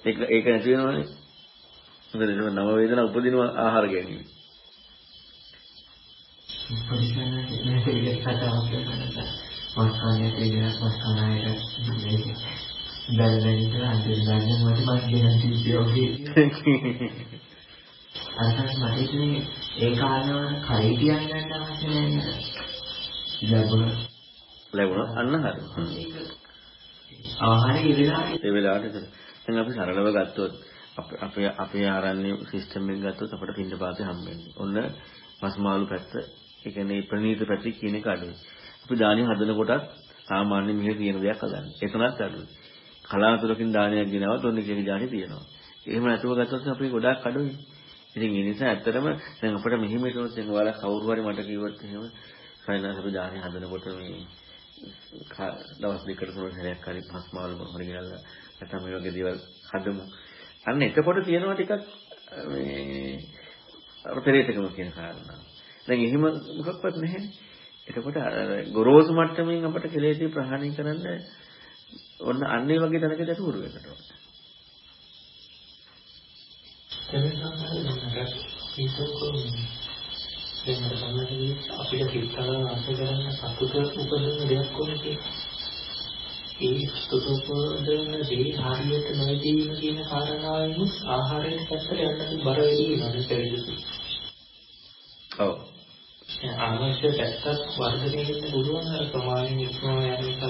ඒක ඒක නැති වෙනවනේ. මොකද ඒක නව වේදනා උපදින ආහාර ගැනීම. [laughs] අරකට මට ඉතින් ඒ කාරණාව කරේ තියන්න ගන්න අවශ්‍ය නැහැ ලැබුණ. ලැබුණ. අන්න හරි. ආහාරය ඒ වෙලාවේ ඒ වෙලාවට දැන් අපි සරලව ගත්තොත් අපේ අපේ ආරණ්‍ය සිස්ටම් එක ගත්තොත් අපිට පින්න පාතේ හම්බෙන්නේ. ඔන්න මස් මාළු පැත්ත, ඒ කියන්නේ ප්‍රනීත පැති කියන එක අඩුයි. අපි දානිය හදන කොටත් සාමාන්‍ය මෙහෙ තියෙන දෙයක් හදන්නේ. එතනත් අඩුයි. කලාතුරකින් දානයක් ගෙනවත් ඔන්න කියන જાති තියෙනවා. එහෙම නැතුව ගත්තොත් අපි ගොඩාක් අඩුයි. ඉතින් ඒ නිසා ඇත්තටම දැන් අපිට මෙහිම හිතනොත් දැන් ඔයාලා කවුරු හරි මට කිව්වොත් එහෙම ෆයිනල්ස් අපි දාහනේ හදනකොට මේ දවස් දෙකකට තුනකට හැරයක් හරි පස් මාළු මොකද කියලා නැත්නම් මේ වගේ දේවල් හදමු. අන්න එතකොට තියෙනවා ටිකක් මේ අර පෙරේතකම කියන කාරණා. දැන් එහෙම මොකක්වත් නැහැ. එතකොට ගොරෝසු මට්ටමින් අපට කෙලෙසි ප්‍රහාණය කරන්න ඔන්න අන්න ඒ වගේ තැනකට ඇතුළු වෙනවා. අපිට සිතලා ආශ කරන්න සතුට උපදින දෙයක් කොහොමද ඒ සතුට උපදින දේ හරියට නොදීම කියන කාරණාවෙන් ආහාරයෙන් පැත්තට යන්න බර වෙනවා පෙරේදී. ඔව්. අවශ්‍ය පැත්තක් වර්ධනය වෙන්න පුළුවන් අර ප්‍රමාණය ඉක්මවා යන එකක්.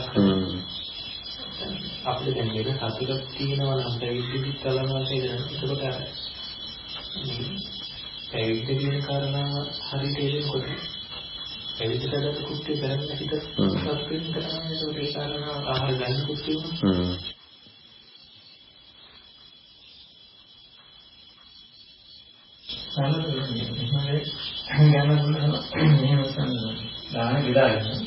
අපිට දැන් මේක සතුටක් තියෙනවා නම් පැවිදි කලම වශයෙන් ඒකට අර පැවිද්ද කියන කාරණාව හරියට එනකොට පැවිද්දට කුට්ටි කරන්න හිත සතුටින් කරනවා ඒක ඒ කාරණාව ආහාර ගන්න කුට්ටි හ්ම්. දාන විදාගෙන.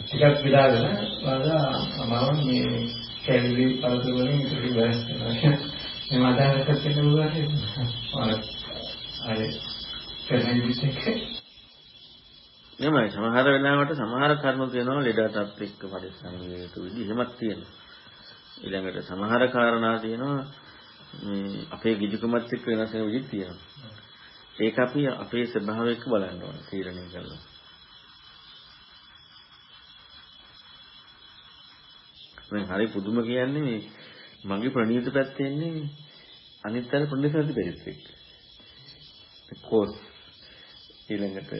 ටිකක් විදාගෙන වඩා මම මේ කැලි පළතු වලින් ඉතිරි වෙනවා මේ මදාකට කියනවා අය පැහැදිලිත් එක්ක. එහෙමයි. සමහර වෙලාවට සමහර කරුණු තියෙනවා ලෙඩටත් එක්ක පරිස්සම් වේතු විදි එහෙමත් තියෙනවා. ඊළඟට සමහර කාරණා තියෙනවා මේ අපේ ගිජුකමත් එක්ක වෙනස් වෙන විදිහක් තියෙනවා. ඒක අපි අපේ ස්වභාවය එක්ක බලන්න ඕන තීරණය කරලා. මම හරි පුදුම කියන්නේ මේ මගේ ප්‍රණීත පැත්තේ ඉන්නේ අනිත් අය ප්‍රණීත නැති පැත්තෙත් එක්ක. කෝස් ඊළඟට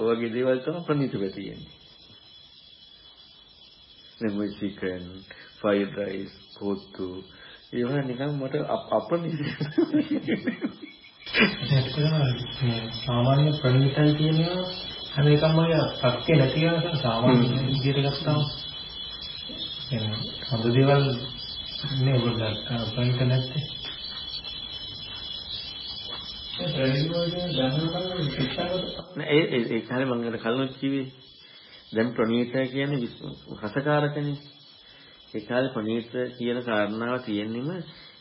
ඔයගේ දේවල් තමයි ප්‍රණීත වෙතියෙන්නේ. නෙමෙයි චිකන්, ෆ්‍රයිඩ් රයිස්, කොත්තු ඒවා නිකන් මට අප්‍රණීත. සාමාන්‍ය ප්‍රණීතයි කියනවා හැම එකම වගේ සත්‍ය නැති වෙනස සාමාන්‍ය විදිහට ගත්තාම එහෙනම් හොඳ දේවල් නේ ඔයගොල්ලෝ ප්‍රණීත නැත්තේ ඒ ඒ ඒ කාලේ මම අර කලින් කිව්වේ දැන් ප්‍රණීත කියන්නේ රසකාරකනේ. ඒ කාලේ ප්‍රණීත කියන කාරණාව තියෙන්නෙම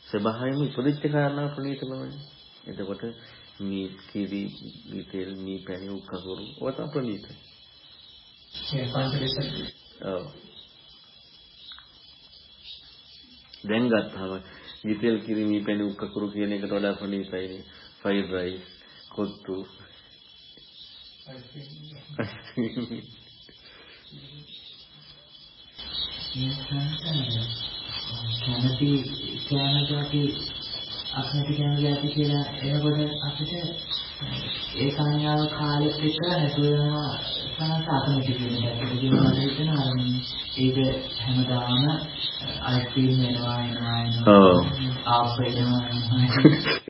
ස්වභාවයෙන්ම ඉපදිච්ච කාරණාව ප්‍රණීත බවනේ. එතකොට මේ කිරි, විතෙල්, මේ පැණි උක්කසුරු ඔය තමයි ප්‍රණීත. දැන් ගත්තාම විතෙල් කිරි, මේ පැණි උක්කසුරු කියන එකට වඩා ප්‍රණීතයි. Fried rice, kottu. කැමති කැම જાති අකමැති කැම જાති කියලා එනකොට අපිට ඒ සංඥාව කාලෙත් එක්ක වෙනවා සනස අකමැති කියන පැත්තට කියනවා හිතනවා ඒක හැමදාම අයිස්ක්‍රීම් වෙනවා එනවා එනවා ආප් වෙනවා